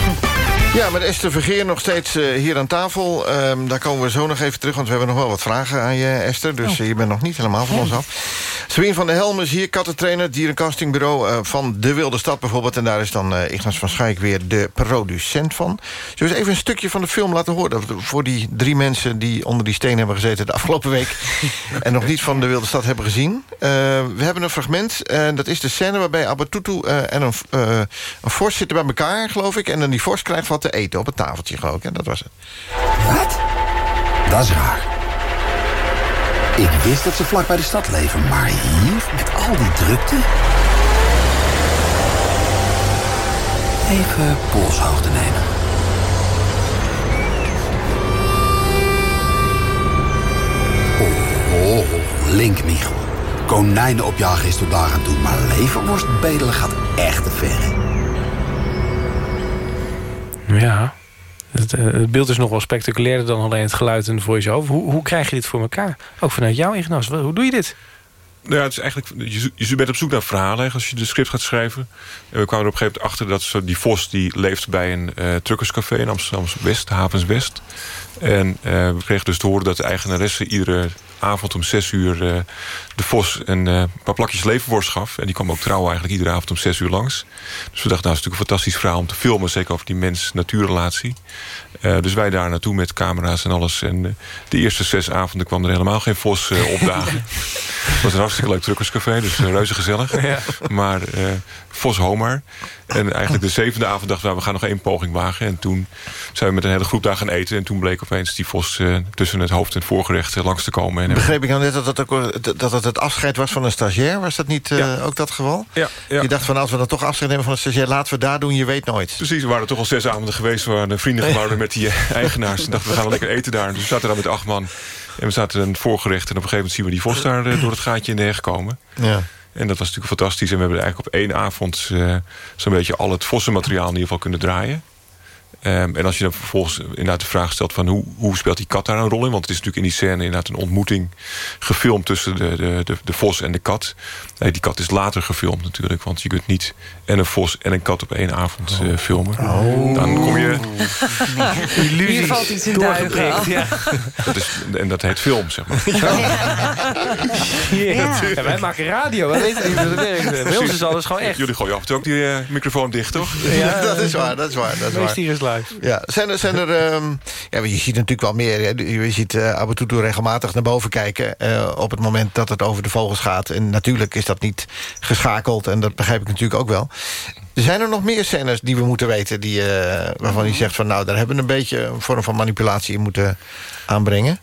Ja, met Esther Vergeer nog steeds eh, hier aan tafel. Ehm, daar komen we zo nog even terug, want we hebben nog wel wat vragen aan je, Esther. Dus eh, je bent nog niet helemaal van ons af. Sabine van der Helm is hier, kattentrainer, dierencastingbureau eh, van De Wilde Stad bijvoorbeeld. En daar is dan eh Ignas van Schaik weer de producent van. Zullen we eens even een stukje van de film laten horen? Voor die drie mensen die onder die steen hebben gezeten de afgelopen week... en nog niet van De Wilde Stad hebben gezien. We hebben een fragment, en dat is de scène waarbij Abatutu en een, een vos zitten bij elkaar, geloof ik. En dan die vos krijgt wat te eten op het tafeltje, geloof ik. En dat was het. Wat? Dat is raar. Ik wist dat ze vlak bij de stad leven, maar hier, met al die drukte... Even polshoogte nemen. Oh, oh, link, Michel. Konijnen opjagen is tot daar aan toe, maar leverworst bedelen gaat echt te ver. Ja, het, eh, het beeld is nog wel spectaculairder dan alleen het geluid en de voice-over. Hoe, hoe krijg je dit voor elkaar? Ook vanuit jou, Ignas. Hoe doe je dit? Nou ja, het is eigenlijk, je, je bent op zoek naar verhalen als je de script gaat schrijven. En we kwamen er op een gegeven moment achter dat zo die Vos die leeft bij een eh truckerscafé in Amsterdam West, Havens West. En eh, we kregen dus te horen dat de eigenaresse iedere avond om zes uur eh, de Vos een paar plakjes leverworst gaf. En die kwam ook trouwen eigenlijk iedere avond om zes uur langs. Dus we dachten, nou, het is natuurlijk een fantastisch verhaal om te filmen. Zeker over die mens-natuurrelatie. Dus wij daar naartoe met camera's en alles. En de eerste zes avonden kwam er helemaal geen Vos opdagen. Het was een hartstikke leuk truckerscafé, dus uh, reuze gezellig. Ja. Maar uh, Vos Homer. En eigenlijk de zevende avond dachten we, we gaan nog één poging wagen. En toen zijn we met een hele groep daar gaan eten. En toen bleek opeens die Vos uh, tussen het hoofd en het voorgerecht langs te komen. En Begreep ik nou net dat het, ook, dat het het afscheid was van een stagiair? Was dat niet ja. ook dat geval? Ja, ja. Je dacht van als we dan toch afscheid nemen van een stagiair... laten we daar doen, je weet nooit. Precies, we waren toch al zes avonden geweest... waar de vrienden geworden met die eigenaars. En dachten we gaan wel lekker eten daar. Dus we zaten daar met acht man. En we zaten een voorgerecht. En op een gegeven moment zien we die Vos daar door het gaatje in de heg komen. Ja. En dat was natuurlijk fantastisch. En we hebben eigenlijk op één avond uh, zo'n beetje al het vossenmateriaal in ieder geval kunnen draaien. Ehm, en als je dan vervolgens inderdaad de vraag stelt... van hoe, hoe speelt die kat daar een rol in? Want het is natuurlijk in die scène inderdaad een ontmoeting gefilmd... tussen de, de, de, de vos en de kat. Nee, die kat is later gefilmd natuurlijk. Want je kunt niet en een vos en een kat op één avond uh, filmen. Oh. Dan kom je... Illusies. Hier valt iets in duigen. Ja. Dat is, en dat heet film, zeg maar. Ja. Ja. wij maken radio, we weten niet hoe het werkt. Bij ons is alles gewoon echt. Jullie gooien af en toe ook die uh, microfoon dicht, toch? Ja, dat is waar, dat is waar. Dat is waar. Ja, zijn er... Zijn er um, ja, je ziet natuurlijk wel meer. Je ziet uh, Tutu regelmatig naar boven kijken... Uh, op het moment dat het over de vogels gaat. En natuurlijk is dat niet geschakeld. En dat begrijp ik natuurlijk ook wel. Zijn er nog meer scènes die we moeten weten... Die, uh, waarvan je zegt van nou, daar hebben we een beetje... een vorm van manipulatie in moeten aanbrengen?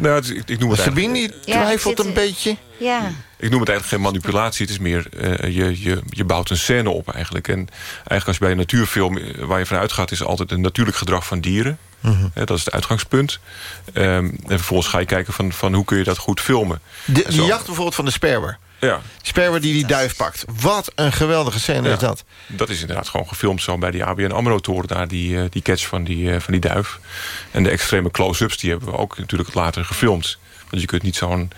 Nou, het, ik, ik noem het Sabine die twijfelt ja, een beetje. Ja. Ik noem het eigenlijk geen manipulatie. Het is meer, uh, je, je, je bouwt een scène op eigenlijk. En eigenlijk als je bij een natuurfilm waar je van uitgaat... is altijd een natuurlijk gedrag van dieren. -hmm. dat is het uitgangspunt. Um, en vervolgens ga je kijken van, van hoe kun je dat goed filmen. De, de jacht bijvoorbeeld van de sperwer. Ja. Sperwer die die duif pakt. Wat een geweldige scène ja, is dat. Dat is inderdaad gewoon gefilmd zo bij die ABN AMRO-toren... daar die, uh, die catch van die, uh, van die duif. En de extreme close-ups die hebben we ook natuurlijk later gefilmd. Want je kunt niet zo'n...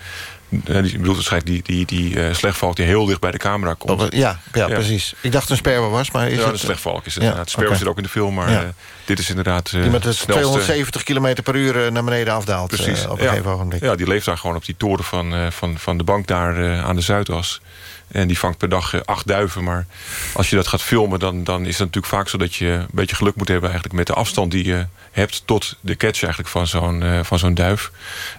Uh, ik bedoel waarschijnlijk die, die, die uh, slechtvalk die heel dicht bij de camera komt. Ja, ja, ja, precies. Ik dacht een sperwer was, maar is ja, het... een slechtvalk is het. Ja, okay. zit ook in de film, maar ja. uh, dit is inderdaad Die met het 270 km per uur naar beneden afdaalt. Precies. op een gegeven ogenblik. Ja, die leeft daar gewoon op die toren van, van, van de bank daar aan de Zuidas. En die vangt per dag acht duiven. Maar als je dat gaat filmen, dan, dan is het natuurlijk vaak zo... dat je een beetje geluk moet hebben eigenlijk met de afstand die je hebt... tot de catch eigenlijk van zo'n uh, van zo'n duif.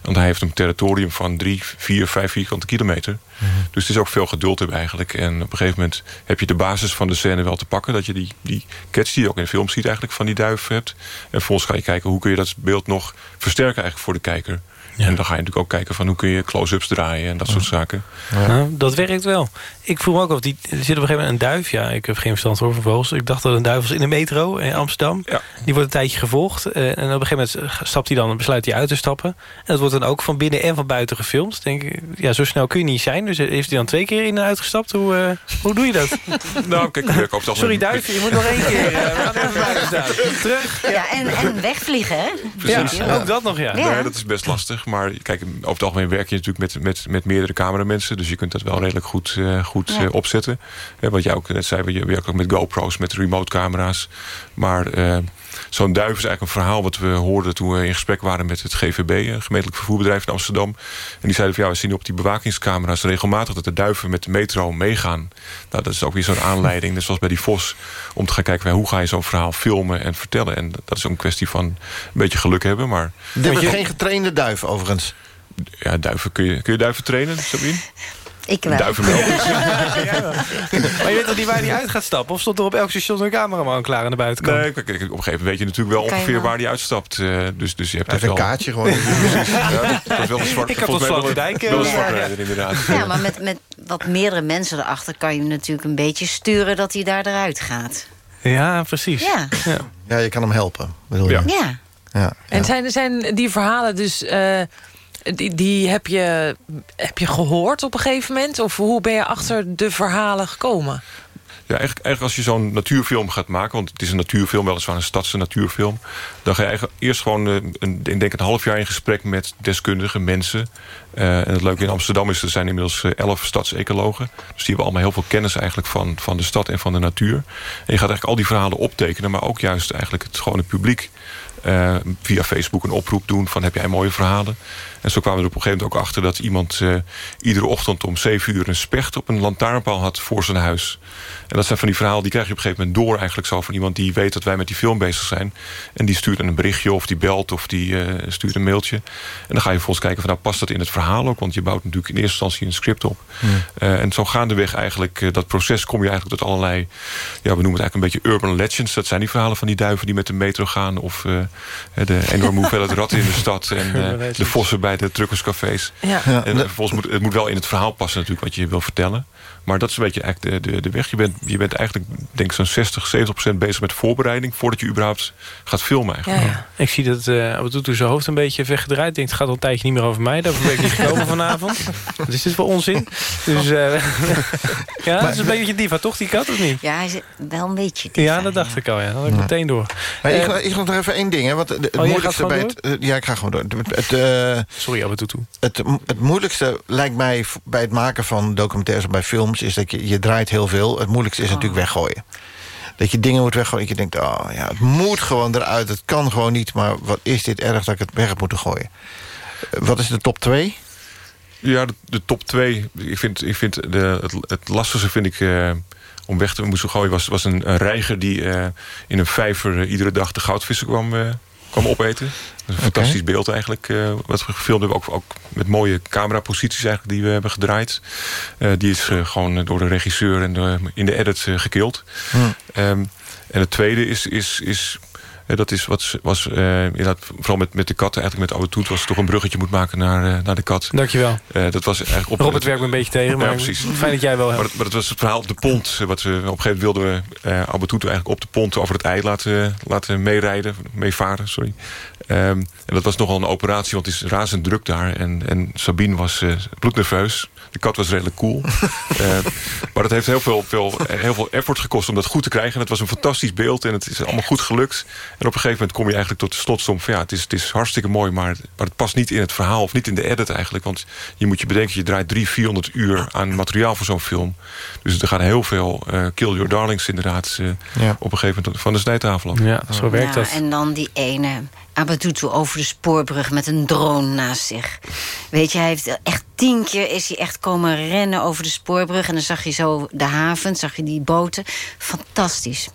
Want hij heeft een territorium van drie, vier, vijf vierkante kilometer. Mm -hmm. Dus het is ook veel geduld hebben eigenlijk. En op een gegeven moment heb je de basis van de scène wel te pakken. Dat je die, die catch die je ook in de film ziet eigenlijk van die duif hebt. En vervolgens ga je kijken hoe kun je dat beeld nog versterken eigenlijk voor de kijker. Ja. En dan ga je natuurlijk ook kijken van hoe kun je close-ups draaien en dat soort zaken. Ja. Nou, dat werkt wel. Ik vroeg me ook of die er zit op een gegeven moment een duif. Ja, ik heb geen verstand over vogels. Ik dacht dat een duif was in de metro in Amsterdam. Ja. Die wordt een tijdje gevolgd. Uh, en op een gegeven moment stapt hij dan en besluit hij uit te stappen. En dat wordt dan ook van binnen en van buiten gefilmd. Denk ik, ja, zo snel kun je niet zijn. Dus heeft hij dan twee keer in en uitgestapt? Hoe, uh, hoe doe je dat? nou, kijk, ik hoop dat Sorry duif, je moet nog één keer. Uh, we gaan even buiten staan. Terug. Ja, en, en wegvliegen, hè? Precies. Ja, ook dat nog, ja. ja. Nee, dat is best lastig. Maar kijk, over het algemeen werk je natuurlijk met, met, met meerdere cameramensen. Dus je kunt dat wel redelijk goed, uh, goed ja. uh, opzetten. Wat jij ook net zei, je werkt ook met GoPro's, met remote camera's. Maar uh, zo'n duif is eigenlijk een verhaal wat we hoorden toen we in gesprek waren met het GVB, een gemeentelijk vervoerbedrijf in Amsterdam. En die zeiden van ja, we zien op die bewakingscamera's regelmatig dat de duiven met de metro meegaan. Nou, dat is ook weer zo'n aanleiding, net zoals bij die Vos, om te gaan kijken hoe ga je zo'n verhaal filmen en vertellen. En dat is ook een kwestie van een beetje geluk hebben. Maar... Dit was geen getrainde duif overigens. Ja, duiven. Kun je, kun je duiven trainen, Sabine? Ik wel. Duivenmelk. maar je weet toch niet waar hij uit gaat stappen? Of stond er op elk station een cameraman klaar aan de buitenkant? Nee, op een gegeven moment weet je natuurlijk wel ongeveer waar hij uitstapt. Uh, dus, dus je hebt wel... een kaartje gewoon. ja, dat is wel een zwart, ik had tot wel, dijk. Wel een zwartrijder, inderdaad. Ja, maar met, met wat meerdere mensen erachter kan je hem natuurlijk een beetje sturen dat hij daar eruit gaat. Ja, precies. Ja, ja. ja je kan hem helpen. Bedoel je? Ja. ja. ja. En zijn, zijn die verhalen dus... Uh, die, die heb, je, heb je gehoord op een gegeven moment? Of hoe ben je achter de verhalen gekomen? Ja, eigenlijk, als je zo'n natuurfilm gaat maken... want het is een natuurfilm, weliswaar een stadse natuurfilm... dan ga je eigenlijk eerst gewoon een, een, ik denk een half jaar in gesprek... met deskundige mensen. Uh, en het leuke in Amsterdam is, er zijn inmiddels elf stadsecologen. Dus die hebben allemaal heel veel kennis eigenlijk van, van de stad en van de natuur. En je gaat eigenlijk al die verhalen optekenen... maar ook juist eigenlijk het gewone publiek... Via Facebook een oproep doen van heb jij mooie verhalen. En zo kwamen we er op een gegeven moment ook achter dat iemand uh, iedere ochtend om 7 uur een specht op een lantaarnpaal had voor zijn huis. En dat zijn van die verhalen die krijg je op een gegeven moment door eigenlijk zo van iemand die weet dat wij met die film bezig zijn. En die stuurt een berichtje of die belt of die uh, stuurt een mailtje. En dan ga je volgens kijken van nou past dat in het verhaal ook. Want je bouwt natuurlijk in eerste instantie een script op. Hmm. en zo gaandeweg eigenlijk dat proces kom je eigenlijk tot allerlei, ja we noemen het eigenlijk een beetje urban legends. Dat zijn die verhalen van die duiven die met de metro gaan of de enorme hoeveelheid ratten in de stad en uh, de vossen bij de truckerscafés. Ja. En vervolgens moet het moet wel in het verhaal passen natuurlijk wat je wil vertellen. Maar dat is een beetje eigenlijk de, de, de weg. Je bent, je bent eigenlijk denk ik zo'n 60, 70 procent bezig met voorbereiding... voordat je überhaupt gaat filmen eigenlijk. Ja, Ik zie dat uh, zijn hoofd een beetje weggedraaid. Denkt, het gaat al een tijdje niet meer over mij. Daarvoor ben ik niet gekomen vanavond. Dat is dit voor onzin. Dus uh, ja, dat is een beetje diva, toch, die kat, of niet? Ja, hij is wel een beetje diva, Ja, dat dacht ja. ik al, ja. Dat had ik meteen door. Maar ik, ik nog even één ding, hè. Want het oh, moeilijkste bij het... Uh, ja, ik ga gewoon door. Het, uh, Sorry. Het, het moeilijkste lijkt mij bij het maken van documentaires of bij films... is dat je, je draait heel veel. Het moeilijkste is oh. natuurlijk weggooien. Dat je dingen moet weggooien. Dat je denkt, oh ja, het moet gewoon eruit. Het kan gewoon niet, maar wat is dit erg dat ik het weg heb moeten gooien. Wat is de top 2? Ja, de, de, top 2. Ik vind, ik vind de, het, het lastigste vind ik... Uh, om weg te moesten gooien was, was een, een reiger die uh, in een vijver uh, iedere dag de goudvissen kwam, kwam opeten. Een fantastisch okay. beeld eigenlijk. Uh, wat we gefilmd hebben. Ook, ook met mooie cameraposities eigenlijk die we hebben gedraaid. Uh, die is uh, gewoon door de regisseur en de, in de edit gekild. Hmm. Um, en het tweede is... is, is dat is wat was inderdaad, vooral met, met de katten, eigenlijk met oude toet, was toch een bruggetje moet maken naar, naar de kat. Dankjewel. dat was eigenlijk op Robert werkt me een beetje tegen, maar ja, precies. fijn dat jij wel hebt. Maar, maar dat was het verhaal op de pont. Wat we, op een gegeven moment wilden we uh, Abatutu eigenlijk op de pont over het ei laten, laten meerijden, meevaren, sorry. Um, en dat was nogal een operatie, want het is razend druk daar. En, en Sabine was uh, bloednerveus. De kat was redelijk cool. uh, maar het heeft heel veel, veel, heel veel effort gekost om dat goed te krijgen. En het was een fantastisch beeld en het is allemaal goed gelukt. En op een gegeven moment kom je eigenlijk tot de slotsom van... ja, het is, het is hartstikke mooi, maar, maar het past niet in het verhaal... of niet in de edit eigenlijk. Want je moet je bedenken, je draait 300, 400 uur aan materiaal voor zo'n film. Dus er gaan heel veel uh, Kill Your Darlings inderdaad... Uh, ja. op een gegeven moment van de snijtafel af. Ja, zo werkt ja, dat. En dan die ene Abatutu over de spoorbrug met een drone naast zich. Weet je, hij heeft echt tien keer is hij echt komen rennen over de spoorbrug... en dan zag je zo de haven, zag je die boten. Fantastisch.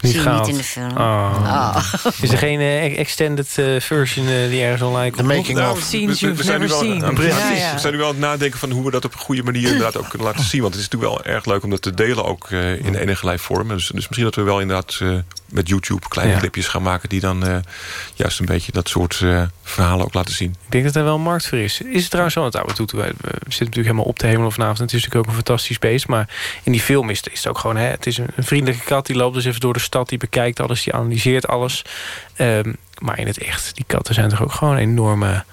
Niet Zie je gehaald. niet in de film. Oh. Oh. Is er geen uh, extended uh, version uh, die ergens online komt? The making of. Scenes. Ja, ja. We zijn nu wel aan het nadenken van hoe we dat op een goede manier inderdaad ook kunnen laten zien. Want het is natuurlijk wel erg leuk om dat te delen ook in enige lijf vorm. Dus, dus misschien dat we wel inderdaad met YouTube kleine ja. clipjes gaan maken... die dan uh, juist een beetje dat soort uh, verhalen ook laten zien. Ik denk dat er wel een markt voor is. Is het trouwens zo, het oude toe, we zitten natuurlijk helemaal op de hemel vanavond. Het is natuurlijk ook een fantastisch beest. Maar in die film is het, is het ook gewoon... Hè, het is een, een, vriendelijke kat, die loopt dus even door de stad... die bekijkt alles, die analyseert alles. Um, maar in het echt, die katten zijn toch ook gewoon enorme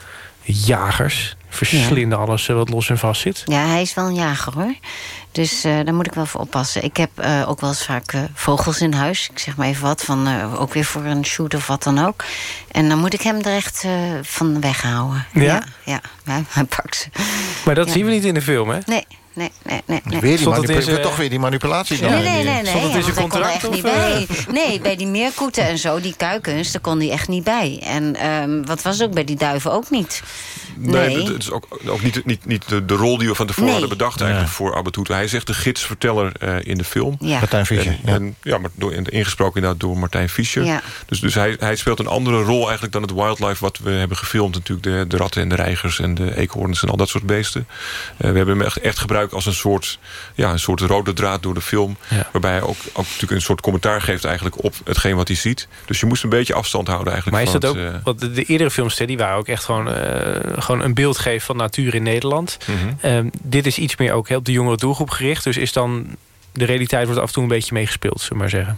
jagers verslinden ja. alles wat los en vast zit. Ja, hij is wel een jager hoor. Dus uh, daar moet ik wel voor oppassen. Ik heb uh, ook wel eens vaak uh, vogels in huis. Ik zeg maar even wat, van, ook weer voor een shoot of wat dan ook. En dan moet ik hem er echt van weghouden. Ja? Ja, ja hij, hij pakt ze. Maar dat ja. zien we niet in de film, hè? Nee. Nee, nee, nee. nee. Weer die manipulatie, toch weer die manipulatie. Nee, nee, nee. nee, nee zijn contract? Echt niet bij. Nee, bij die meerkoeten en zo, die kuikens, daar kon hij echt niet bij. En um, wat was ook bij die duiven ook niet. Nee, nee het is ook, ook niet, niet, niet de, de, rol die we van tevoren nee. hadden bedacht eigenlijk ja. voor Abatutu. Hij is echt de gidsverteller uh, in de film. Ja. Martijn Fischer. En, ja. En, ja, maar door, ingesproken inderdaad door Martijn Fischer. Ja. Dus, dus hij, hij speelt een andere rol eigenlijk dan het wildlife wat we hebben gefilmd. Natuurlijk de, de ratten en de reigers en de eekhoorns en al dat soort beesten. Uh, we hebben hem echt, echt gebruikt als een soort, ja, een soort rode draad door de film. Ja. Waarbij hij ook, ook natuurlijk een soort commentaar geeft eigenlijk op hetgeen wat hij ziet. Dus je moest een beetje afstand houden eigenlijk. Maar is dat het, ook, uh, want de, de eerdere films die waren ook echt gewoon, gewoon een beeld geven van natuur in Nederland. Mhm. Mm -hmm. um, dit is iets meer ook op de jongere doelgroep gericht. Dus is dan de realiteit wordt af en toe een beetje meegespeeld, zullen we maar zeggen.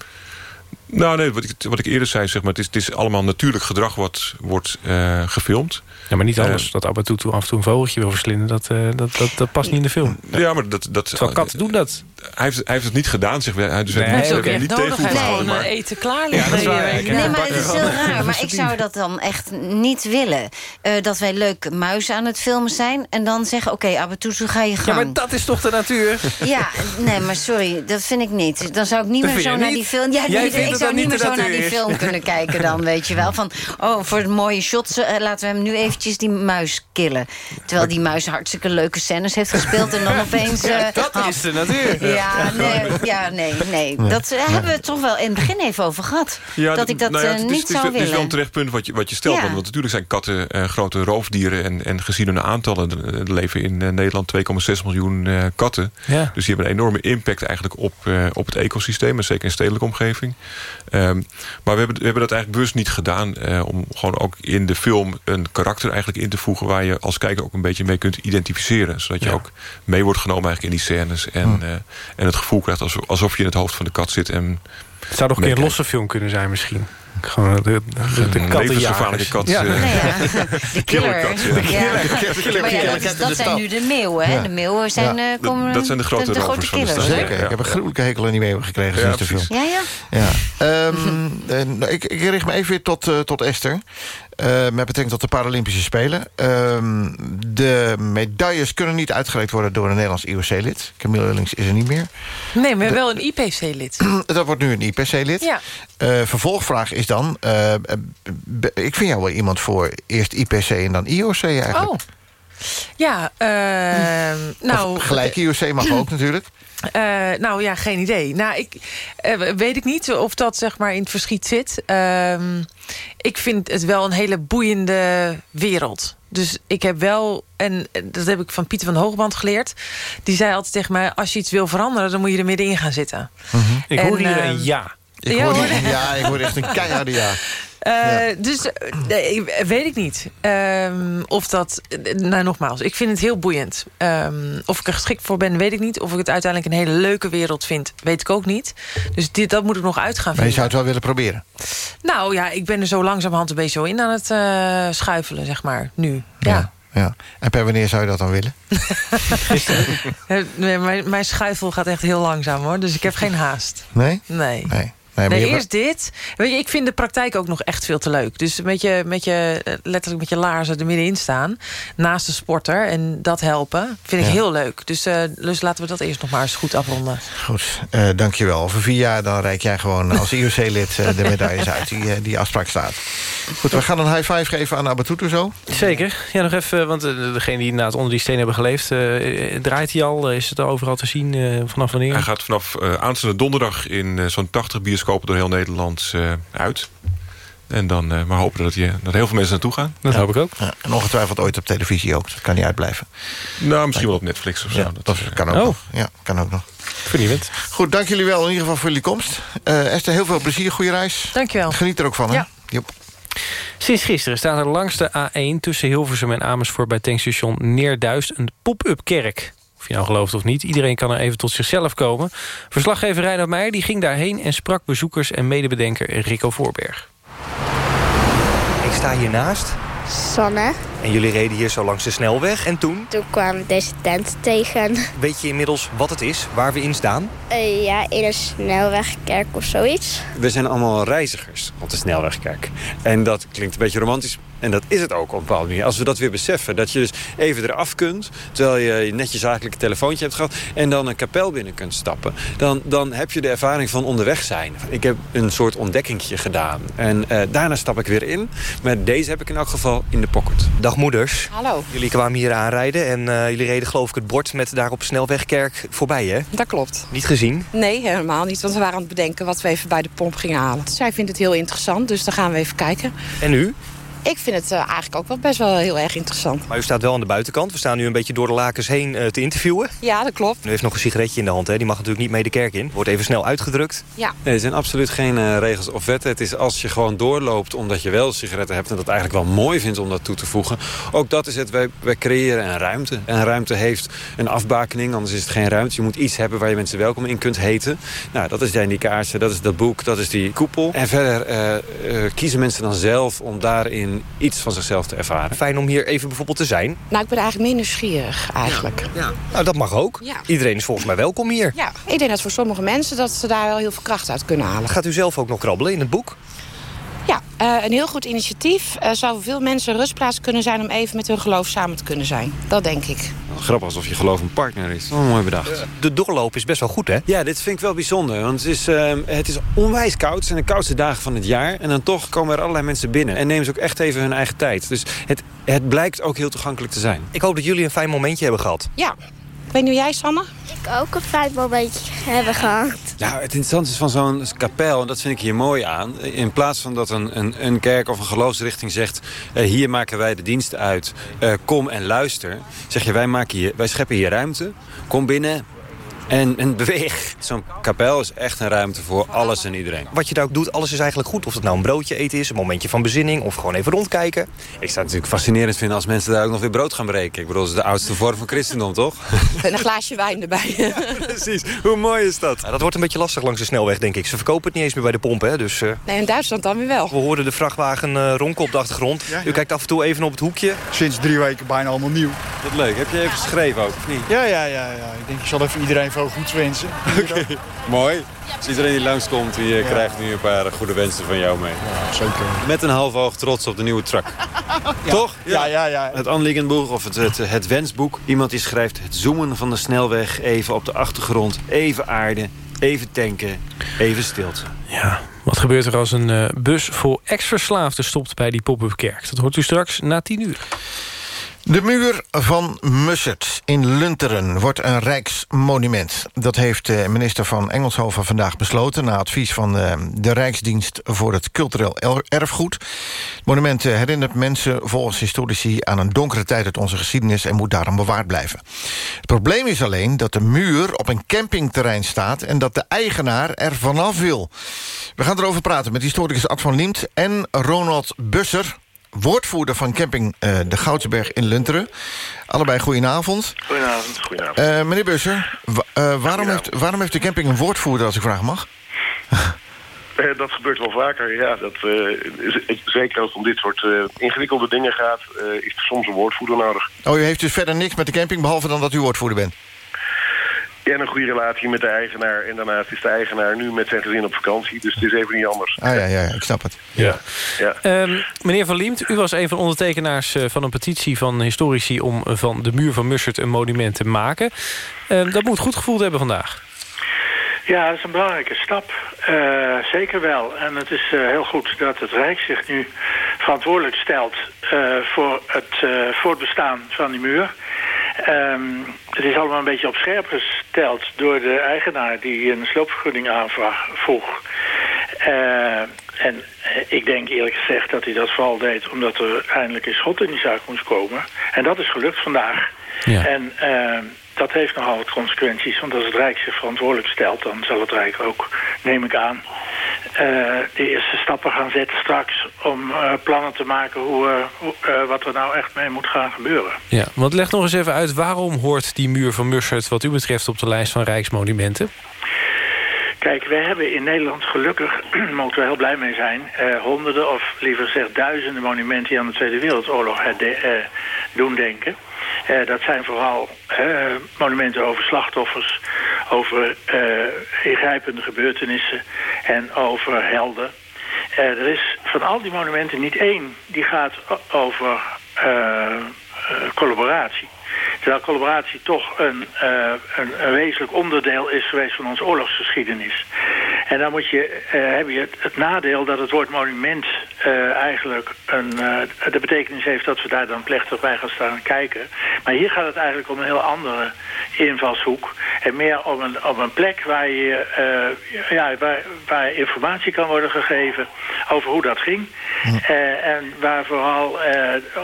Nou nee, wat ik, wat ik eerder zei, zeg maar, het is, het is allemaal natuurlijk gedrag wat wordt uh, gefilmd. Ja, maar niet alles. Uh, dat Abatutu af en toe een vogeltje wil verslinden, dat, uh, dat, dat, dat past niet in de film. Ja, maar dat... dat Terwijl katten doen dat. Hij heeft, hij heeft het niet gedaan, zeg maar. Hij dus nee, heeft hij niet tegen houden. Maar eten klaar liggen. Ja, nee, nee, maar het is heel raar. Maar ik zou dat dan echt niet willen. Uh, dat wij leuke muizen aan het filmen zijn. En dan zeggen, oké, okay, Abatutu, ga je gang. Ja, maar dat is toch de natuur? Ja, nee, maar sorry, dat vind ik niet. Dan zou ik niet meer zo naar die film... Ja, Jij ik zou niet meer zo naar die film kunnen kijken dan, weet je wel. Van, oh, voor het mooie shots uh, laten we hem nu eventjes die muis killen. Terwijl die muis hartstikke leuke scènes heeft gespeeld en dan opeens... Uh, ja, dat is de natuur. Ja, nee, ja, nee, nee. Dat eh, hebben we het toch wel in het begin even over gehad. Ja, dat ik dat nou ja, eh, het is- niet het is, zou Het is wel een willen. terecht punt wat je, wat je stelt. Ja. Want, natuurlijk zijn katten eh, grote roofdieren. En, en gezien hun aantallen, er leven in eh, Nederland 2,6 miljoen eh, katten. Ja. Dus die hebben een enorme impact eigenlijk op, eh, op het ecosysteem. En zeker in stedelijke omgeving. Ehm, maar we hebben, we hebben dat eigenlijk bewust niet gedaan. eh, om gewoon ook in de film een karakter eigenlijk in te voegen... waar je als kijker ook een beetje mee kunt identificeren. Zodat je ook mee wordt genomen eigenlijk in die scènes. En, Hm. eh, en het gevoel krijgt alsof, alsof je in het hoofd van de kat zit. En Het zou nog een keer een losse film kunnen zijn misschien. Gewoon de, de, de, de levensgevaarlijke kat, Ja. eh. Nee, ja. De killer. Killerkat, ja. De killer- Maar ja, killer- dat, de zijn nu de meeuwen. Hè? De meeuwen zijn, Ja. eh, komen, dat zijn de grote rovers grote van de killers. stad. Zeker, Ja. ik heb een gruwelijke hekel aan die meeuwen gekregen Ja, sinds de film. Ja, ja. Ja. Nou, ik, ik richt me even weer tot, eh, tot Esther. Eh, met betrekking tot de Paralympische Spelen. Ehm, de medailles kunnen niet uitgereikt worden door een Nederlands IOC-lid. Camille Eurlings is er niet meer. Nee, maar wel een IPC-lid. Dat wordt nu een IPC-lid. Ja. Eh, vervolgvraag is dan... eh, ik vind jou wel iemand voor eerst IPC en dan IOC eigenlijk. Oh. Ja, ehm, nou... Of gelijk IOC mag ook natuurlijk. Eh, nou ja, geen idee. Nou, ik eh, weet ik niet of dat zeg maar in het verschiet zit. Ehm, ik vind het wel een hele boeiende wereld. Dus ik heb wel, en dat heb ik van Pieter van Hoogband geleerd. Die zei altijd tegen mij: als je iets wil veranderen, dan moet je er middenin gaan zitten. Ik En, hoor hier ehm, een ja. Ik Ja, hoor, hoor. ja, ik hoor echt een keiharde ja. Eh, Dus eh, nee, weet ik niet. Ehm, of dat, nou nogmaals, ik vind het heel boeiend. Ehm, of ik er geschikt voor ben, weet ik niet. Of ik het uiteindelijk een hele leuke wereld vind, weet ik ook niet. Dus dit, dat moet ik nog uit gaan Maar je vinden. zou het wel willen proberen. Nou ja, ik ben er zo langzamerhand een beetje zo in aan het eh, schuifelen, zeg maar, nu. Ja. Ja. En per wanneer zou je dat dan willen? Nee, mijn, mijn schuifel gaat echt heel langzaam hoor, dus ik heb geen haast. Nee? Nee. Nee. Nee, eerst dit. Weet je, ik vind de praktijk ook nog echt veel te leuk. Dus met je, met je eh, letterlijk met je laarzen er middenin staan. Naast de sporter. En dat helpen. Vind ik Ja. heel leuk. Dus, eh, dus laten we dat eerst nog maar eens goed afronden. Goed, eh dankjewel. Over vier jaar dan reik jij gewoon als IOC-lid de medailles uit. Die, die afspraak staat. Goed, we gaan een high five geven aan Abatutu zo. Zeker. Ja, nog even, want degene die inderdaad onder die steen hebben geleefd... eh, draait hij al? Is het overal te zien? eh, vanaf wanneer? Hij gaat vanaf aanstaande donderdag in zo'n 80 bioscopen door heel Nederland eh, uit. En dan eh, maar hopen dat, je, dat heel veel mensen naartoe gaan. Dat hoop ik ook. Ja, en ongetwijfeld ooit op televisie ook. Dat kan niet uitblijven. Nou, misschien wel op Netflix of zo. Ja, dat kan ook Oh. nog. Ja, kan ook nog. Vernieuwend. Goed, dank jullie wel in ieder geval voor jullie komst. Eh, Esther, heel veel plezier. Goede reis. Dankjewel. Geniet er ook van, hè? Ja. Sinds gisteren staat er langs de A1 tussen Hilversum en Amersfoort... bij tankstation Neerduist een pop-up kerk. Of je nou gelooft of niet, iedereen kan er even tot zichzelf komen. Verslaggever Reinhard Meijer die ging daarheen... en sprak bezoekers en medebedenker Rico Voorberg. Ik sta hiernaast Sanne. en jullie reden hier zo langs de snelweg. En toen Toen kwamen we deze tent tegen. weet je inmiddels wat het is, waar we in staan. Eh, ja, in een snelwegkerk of zoiets. We zijn allemaal reizigers op de snelwegkerk. En dat klinkt een beetje romantisch. En dat is het ook op een bepaalde manier. Als we dat weer beseffen. Dat je dus even eraf kunt. Terwijl je net je zakelijke telefoontje hebt gehad. En dan een kapel binnen kunt stappen. Dan, dan heb je de ervaring van onderweg zijn. Ik heb een soort ontdekkingje gedaan. En eh, daarna stap ik weer in. Maar deze heb ik in elk geval in de pocket. Dag moeders. Hallo. Jullie kwamen hier aanrijden en eh, jullie reden geloof ik het bord met daar op snelwegkerk voorbij, hè? Dat klopt. Niet gezien? Nee, helemaal niet. Want we waren aan het bedenken wat we even bij de pomp gingen halen. Zij vindt het heel interessant, dus dan gaan we even kijken. En u? Ik vind het eh, eigenlijk ook wel best wel heel erg interessant. Maar u staat wel aan de buitenkant. We staan nu een beetje door de lakens heen eh, te interviewen. Ja, dat klopt. U heeft nog een sigaretje in de hand, hè? Die mag natuurlijk niet mee de kerk in. Wordt even snel uitgedrukt. Ja. Nee, er zijn absoluut geen eh, regels of wetten. Het is als je gewoon doorloopt omdat je wel sigaretten hebt... en dat eigenlijk wel mooi vindt om dat toe te voegen. Ook dat is het. Wij, wij creëren een ruimte. En een ruimte heeft een afbakening, anders is het geen ruimte. Je moet iets hebben waar je mensen welkom in kunt heten. Nou, dat is zijn die kaarsen, dat is dat boek, dat is die koepel. En verder eh, eh, kiezen mensen dan zelf om daarin iets van zichzelf te ervaren. Fijn om hier even bijvoorbeeld te zijn. Nou, ik ben eigenlijk meer nieuwsgierig eigenlijk. Ja. Nou, dat mag ook. Ja. Iedereen is volgens mij welkom hier. Ja, ik denk dat voor sommige mensen dat ze daar wel heel veel kracht uit kunnen halen. Gaat u zelf ook nog krabbelen in het boek? Ja, eh, een heel goed initiatief. Er zou voor veel mensen een rustplaats kunnen zijn om even met hun geloof samen te kunnen zijn. Dat denk ik. Grappig alsof je geloof een partner is. Oh, mooi bedacht. De doorloop is best wel goed, hè? Ja, dit vind ik wel bijzonder. Want het is, eh, het is onwijs koud. Het zijn de koudste dagen van het jaar. En dan toch komen er allerlei mensen binnen. En nemen ze ook echt even hun eigen tijd. Dus het, het blijkt ook heel toegankelijk te zijn. Ik hoop dat jullie een fijn momentje hebben gehad. Ja, weet niet hoe jij, Sanne? Ik ook een fijn momentje hebben gehad. Nou, het interessante is van zo'n kapel, en dat vind ik hier mooi aan... in plaats van dat een, een, een kerk of een geloofsrichting zegt... Eh, hier maken wij de dienst uit, eh, kom en luister... zeg je, wij, maken hier, wij scheppen hier ruimte, kom binnen... En, en beweeg. Zo'n kapel is echt een ruimte voor alles en iedereen. Wat je daar ook doet, alles is eigenlijk goed. Of het nou een broodje eten is, een momentje van bezinning... of gewoon even rondkijken. Ik zou het natuurlijk fascinerend vinden als mensen daar ook nog weer brood gaan breken. Ik bedoel, dat is de oudste vorm van christendom, toch? En een glaasje wijn erbij. precies. Hoe mooi is dat? Dat wordt een beetje lastig langs de snelweg, denk ik. Ze verkopen het niet eens meer bij de pompen, hè, dus... Uh... Nee, in Duitsland dan weer wel. We horen de vrachtwagen uh, ronken op de achtergrond. U kijkt af en toe even op het hoekje. Sinds drie weken bijna allemaal nieuw. Wat leuk. Heb je even geschreven ook, of niet? Ja, ja, ja. ja. Ik denk, ik zal even iedereen veel goeds wensen. Oké, mooi. Dus iedereen die langskomt, die ja. krijgt nu een paar goede wensen van jou mee. Ja, zeker. Met een half oog trots op de nieuwe truck. ja. Toch? Ja, ja, ja. Het Anliegenboek of het, het, het, wensboek. Iemand die schrijft het zoomen van de snelweg. Even op de achtergrond. Even aarde. Even tanken. Even stilte. Ja, wat gebeurt er als een uh, bus vol ex-verslaafden stopt bij die pop-up kerk? Dat hoort u straks na tien uur. De muur van Mussert in Lunteren wordt een rijksmonument. Dat heeft minister van Engelshoven vandaag besloten... na advies van de Rijksdienst voor het Cultureel Erfgoed. Het monument herinnert mensen volgens historici... aan een donkere tijd uit onze geschiedenis... en moet daarom bewaard blijven. Het probleem is alleen dat de muur op een campingterrein staat... en dat de eigenaar er vanaf wil. We gaan erover praten met historicus Ad van Liemt en Ronald Busser woordvoerder van camping uh, De Goudsberg in Lunteren. Allebei goedenavond. Goedenavond, goedenavond. Uh, meneer Busser, uh, waarom, heeft, waarom heeft de camping een woordvoerder, als ik vragen mag? dat gebeurt wel vaker, ja. Dat, zeker als het om dit soort ingewikkelde dingen gaat, is er soms een woordvoerder nodig. Oh, u heeft dus verder niks met de camping, behalve dan dat u woordvoerder bent? En een goede relatie met de eigenaar. En daarnaast is de eigenaar nu met zijn gezin op vakantie. Dus het is even niet anders. Ah ja, ja ik snap het. Ja. ja. Um, meneer Van Liemt, u was een van de ondertekenaars van een petitie van historici... om van de muur van Mussert een monument te maken. Um, dat moet goed gevoeld hebben vandaag. Ja, dat is een belangrijke stap. Uh, zeker wel. En het is uh, heel goed dat het Rijk zich nu verantwoordelijk stelt... Uh, voor het voortbestaan van die muur. Um, het is allemaal een beetje op scherp door de eigenaar die een sloopvergunning aanvroeg. Uh, en ik denk eerlijk gezegd dat hij dat vooral deed omdat er eindelijk een schot in die zaak moest komen. En dat is gelukt vandaag. Ja. En uh, dat heeft nogal wat consequenties. Want als het Rijk zich verantwoordelijk stelt... dan zal het Rijk ook, neem ik aan... Uh, de eerste stappen gaan zetten straks... om uh, plannen te maken hoe, uh, wat er nou echt mee moet gaan gebeuren. Ja, want leg nog eens even uit... waarom hoort die muur van Mussert wat u betreft... op de lijst van Rijksmonumenten? Kijk, wij hebben in Nederland gelukkig, moeten we heel blij mee zijn... honderden of liever gezegd duizenden monumenten... die aan de Tweede Wereldoorlog doen denken... Uh, dat zijn vooral uh, monumenten over slachtoffers, over uh, ingrijpende gebeurtenissen en over helden. er is van al die monumenten niet één die gaat over collaboratie. Terwijl collaboratie toch een, een, een, wezenlijk onderdeel is geweest van onze oorlogsgeschiedenis. En dan moet je, uh, heb je het, het, nadeel dat het woord monument uh, eigenlijk een, de betekenis heeft dat we daar dan plechtig bij gaan staan kijken. Maar hier gaat het eigenlijk om een heel andere invalshoek. En meer om een, om een plek waar, je, ja, waar, waar informatie kan worden gegeven over hoe dat ging. en waar vooral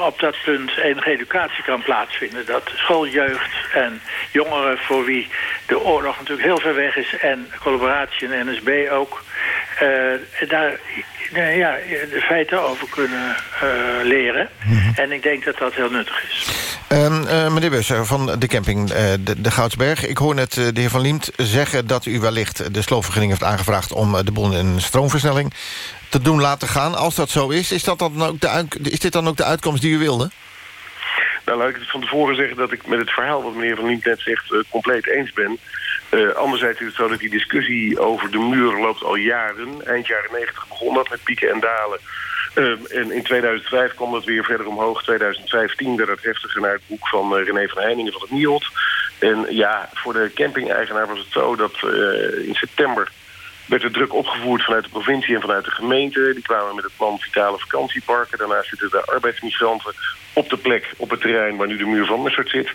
op dat punt enige educatie kan plaatsvinden. Dat schooljeugd en jongeren voor wie de oorlog natuurlijk heel ver weg is en collaboratie en NSB ook uh, daar uh, ja, de feiten over kunnen uh, leren. Mm-hmm. En ik denk dat dat heel nuttig is. Um, meneer Busser van de camping de, de, Goudsberg. Ik hoor net de heer Van Liemt zeggen dat u wellicht de sloopvergunning heeft aangevraagd... om de boel in stroomversnelling te doen laten gaan. Als dat zo is, is, dat dan ook de, is dit dan ook de uitkomst die u wilde? Nou, laat ik het van tevoren zeggen dat ik met het verhaal... wat meneer Van Liemt net zegt, compleet eens ben... Uh, anderzijds is het zo dat die discussie over de muur loopt al jaren. Eind jaren 90 begon dat met pieken en dalen. Uh, en in 2005 kwam dat weer verder omhoog. 2015 werd het heftiger naar het boek van René van Heiningen van het NIOD. En ja, voor de camping-eigenaar was het zo dat in september werd er druk opgevoerd vanuit de provincie en vanuit de gemeente. Die kwamen met het plan Vitale Vakantieparken. Daarnaast zitten de arbeidsmigranten op de plek, op het terrein waar nu de muur van Mussert zit.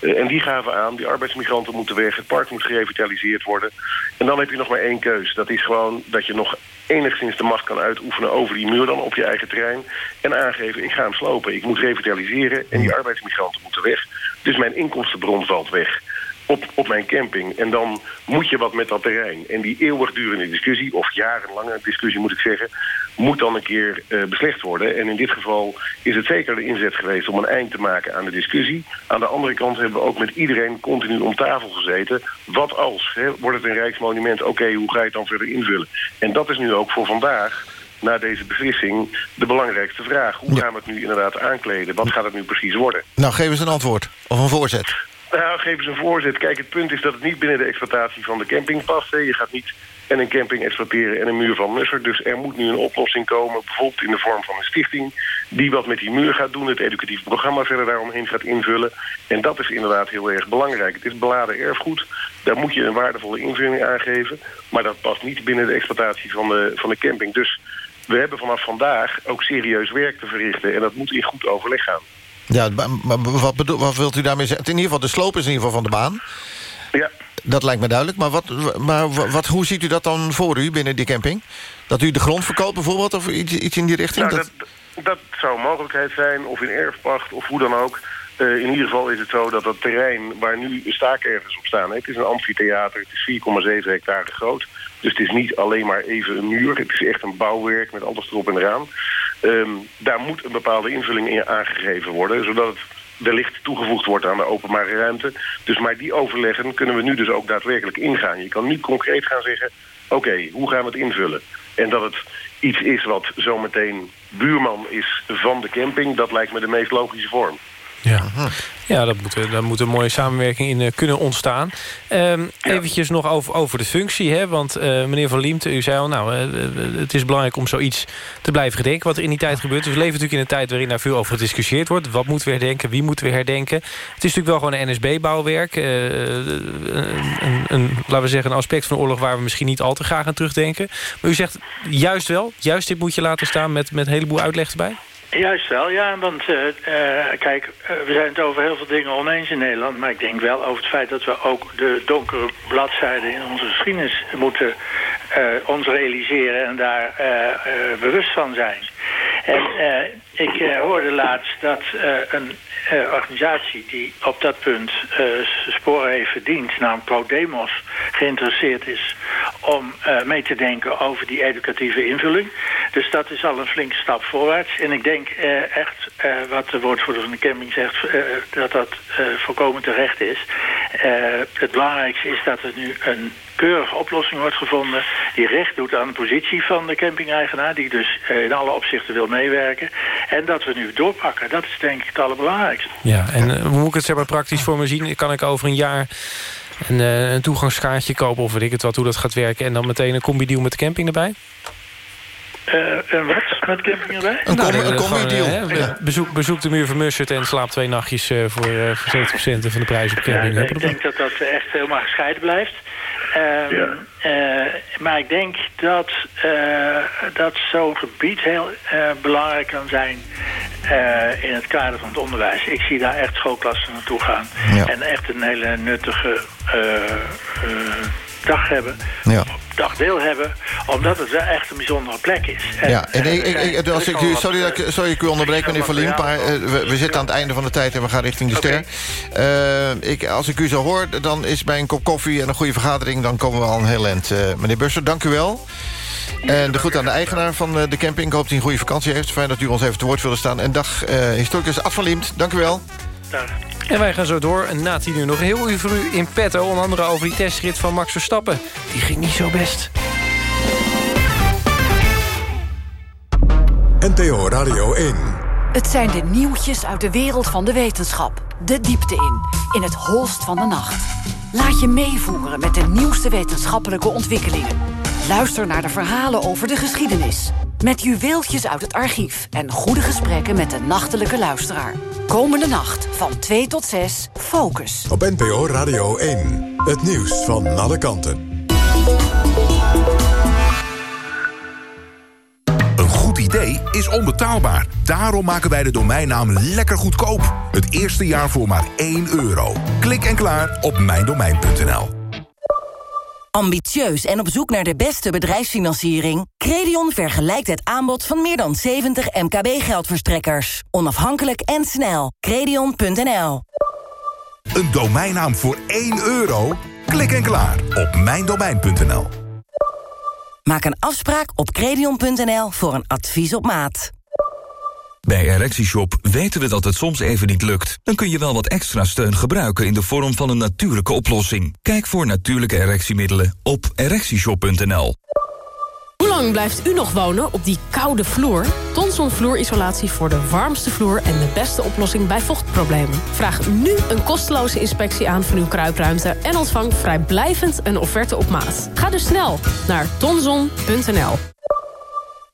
Eh, en die gaven aan, die arbeidsmigranten moeten weg, het park moet gerevitaliseerd worden. En dan heb je nog maar één keus. Dat is gewoon dat je nog enigszins de macht kan uitoefenen over die muur dan op je eigen terrein. En aangeven, ik ga hem slopen, ik moet revitaliseren en die arbeidsmigranten moeten weg. Dus mijn inkomstenbron valt weg op, op mijn camping. En dan moet je wat met dat terrein. En die eeuwigdurende discussie, of jarenlange discussie moet ik zeggen... moet dan een keer uh, beslecht worden. En in dit geval is het zeker de inzet geweest om een eind te maken aan de discussie. Aan de andere kant hebben we ook met iedereen continu om tafel gezeten. Wat als? Hè? Wordt het een rijksmonument? Oké, hoe ga je het dan verder invullen? En dat is nu ook voor vandaag na deze beslissing de belangrijkste vraag. Hoe gaan we het nu inderdaad aankleden? Wat gaat het nu precies worden? Nou, geef eens een antwoord of een voorzet. Nou, geef eens een voorzet. Kijk, het punt is dat het niet binnen de exploitatie van de camping past. Hè. Je gaat niet en een camping exploiteren en een muur van Musser. Dus er moet nu een oplossing komen, bijvoorbeeld in de vorm van een stichting... die wat met die muur gaat doen, het educatief programma verder daaromheen gaat invullen. En dat is inderdaad heel erg belangrijk. Het is beladen erfgoed, daar moet je een waardevolle invulling aan geven... maar dat past niet binnen de exploitatie van de, van de camping. Dus we hebben vanaf vandaag ook serieus werk te verrichten... en dat moet in goed overleg gaan. Ja, maar wat, bedoel, wat wilt u daarmee zeggen? In ieder geval, de sloop is in ieder geval van de baan. Ja. Dat lijkt me duidelijk. Maar, wat, maar wat, hoe ziet u dat dan voor u binnen die camping? Dat u de grond verkoopt bijvoorbeeld? Of iets, iets in die richting? Nou, dat, dat zou een mogelijkheid zijn. Of in erfpacht, of hoe dan ook. Uh, in ieder geval is het zo dat het terrein waar nu staakervers op staan... het is een amfitheater, het is 4,7 hectare groot. Dus het is niet alleen maar even een muur. Het is echt een bouwwerk met alles erop en eraan. Um, daar moet een bepaalde invulling in aangegeven worden... zodat het wellicht toegevoegd wordt aan de openbare ruimte. Dus maar die overleggen kunnen we nu dus ook daadwerkelijk ingaan. Je kan niet concreet gaan zeggen, oké, hoe gaan we het invullen? En dat het iets is wat zometeen buurman is van de camping... dat lijkt me de meest logische vorm. Ja, ja dat moet, daar moet een mooie samenwerking in uh, kunnen ontstaan. Um, ja. Eventjes nog over, over de functie. Hè? Want uh, meneer Van Liemt, u zei al... nou, uh, het is belangrijk om zoiets te blijven gedenken... wat er in die tijd gebeurt. Dus we leven natuurlijk in een tijd waarin daar veel over gediscussieerd wordt. Wat moeten we herdenken? Wie moeten we herdenken? Het is natuurlijk wel gewoon een NSB-bouwwerk. Een, een, laten we zeggen, een aspect van de oorlog... waar we misschien niet al te graag aan terugdenken. Maar u zegt juist wel, juist dit moet je laten staan... met, met een heleboel uitleg erbij? Juist wel, ja, want uh, kijk, uh, we zijn het over heel veel dingen oneens in Nederland... maar ik denk wel over het feit dat we ook de donkere bladzijden in onze geschiedenis moeten ons realiseren... en daar bewust van zijn. En ik hoorde laatst dat een organisatie die op dat punt sporen heeft verdiend... namelijk ProDemos, geïnteresseerd is om mee te denken over die educatieve invulling. Dus dat is al een flinke stap voorwaarts. En ik denk echt, wat de woordvoerder van de camping zegt, dat dat volkomen terecht is. het belangrijkste is dat er nu een keurige oplossing wordt gevonden... die recht doet aan de positie van de camping-eigenaar... die dus in alle opzichten wil meewerken. En dat we nu doorpakken, dat is denk ik het allerbelangrijkste. Ja, en hoe moet ik het zeg maar praktisch voor me zien? Kan ik over een jaar... Een, een toegangskaartje kopen of weet ik het wat, hoe dat gaat werken... en dan meteen een combi-deal met de camping erbij? Uh, en wat met camping erbij? Een nou, com combi-deal. Ja. Bezoek, bezoek de muur van Mussert en slaap twee nachtjes uh, voor, uh, voor 70% van de prijs op camping. Ja, ik denk dat dat echt helemaal gescheiden blijft. Um, ja. maar ik denk dat, dat zo'n gebied heel belangrijk kan zijn in het kader van het onderwijs. Ik zie daar echt schoolklassen naartoe gaan. Ja. En echt een hele nuttige dag hebben. Ja dagdeel hebben, omdat het wel echt een bijzondere plek is. En, ja, en ik, ik, ik, als ik u, sorry, dat ik, sorry ik u onderbreek, meneer Van maar uh, we, we, zitten aan het einde van de tijd en we gaan richting de ster. Okay. Uh, ik, als ik u zo hoor, dan is bij een kop koffie en een goede vergadering, dan komen we al een heel eind. Uh, meneer Busser, dank u wel. En de groet aan de eigenaar van de camping. Ik hoop dat hij een goede vakantie heeft. Fijn dat u ons even te woord wilde staan. En dag, historicus Ad van Liemt. Dank u wel. Dag. En wij gaan zo door. Na tien uur nog heel uur voor u in petto. Onder andere over die testrit van Max Verstappen. Die ging niet zo best. NTO Radio 1. Het zijn de nieuwtjes uit de wereld van de wetenschap. De diepte in, in het holst van de nacht. Laat je meevoeren met de nieuwste wetenschappelijke ontwikkelingen. Luister naar de verhalen over de geschiedenis. Met juweeltjes uit het archief en goede gesprekken met de nachtelijke luisteraar. Komende nacht van 2 tot 6, Focus. Op NPO Radio 1, het nieuws van alle kanten. Een goed idee is onbetaalbaar. Daarom maken wij de domeinnaam lekker goedkoop. Het eerste jaar voor maar 1 euro. Klik en klaar op mijndomein.nl. Ambitieus en op zoek naar de beste bedrijfsfinanciering? Credion vergelijkt het aanbod van meer dan 70 MKB-geldverstrekkers. Onafhankelijk en snel. Credion.nl Een domeinnaam voor 1 euro? Klik en klaar op mijndomein.nl. Maak een afspraak op credion.nl voor een advies op maat. Bij ErectieShop weten we dat het soms even niet lukt. Dan kun je wel wat extra steun gebruiken in de vorm van een natuurlijke oplossing. Kijk voor natuurlijke erectiemiddelen op ErectieShop.nl. Hoe lang blijft u nog wonen op die koude vloer? Tonson vloerisolatie voor de warmste vloer en de beste oplossing bij vochtproblemen. Vraag nu een kosteloze inspectie aan van uw kruipruimte... en ontvang vrijblijvend een offerte op maat. Ga dus snel naar tonson.nl.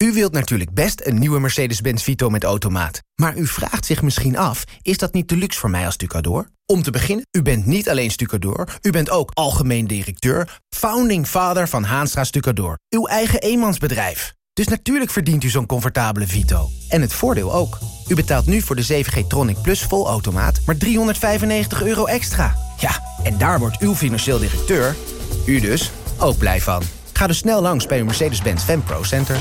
U wilt natuurlijk best een nieuwe Mercedes-Benz Vito met automaat. Maar u vraagt zich misschien af, is dat niet te luxe voor mij als stucador? Om te beginnen, u bent niet alleen stucador, u bent ook algemeen directeur... founding father van Haanstra Stucador, uw eigen eenmansbedrijf. Dus natuurlijk verdient u zo'n comfortabele Vito. En het voordeel ook. U betaalt nu voor de 7G Tronic Plus volautomaat maar 395 euro extra. Ja, en daar wordt uw financieel directeur, u dus, ook blij van. Ga dus snel langs bij uw Mercedes-Benz Pro Center.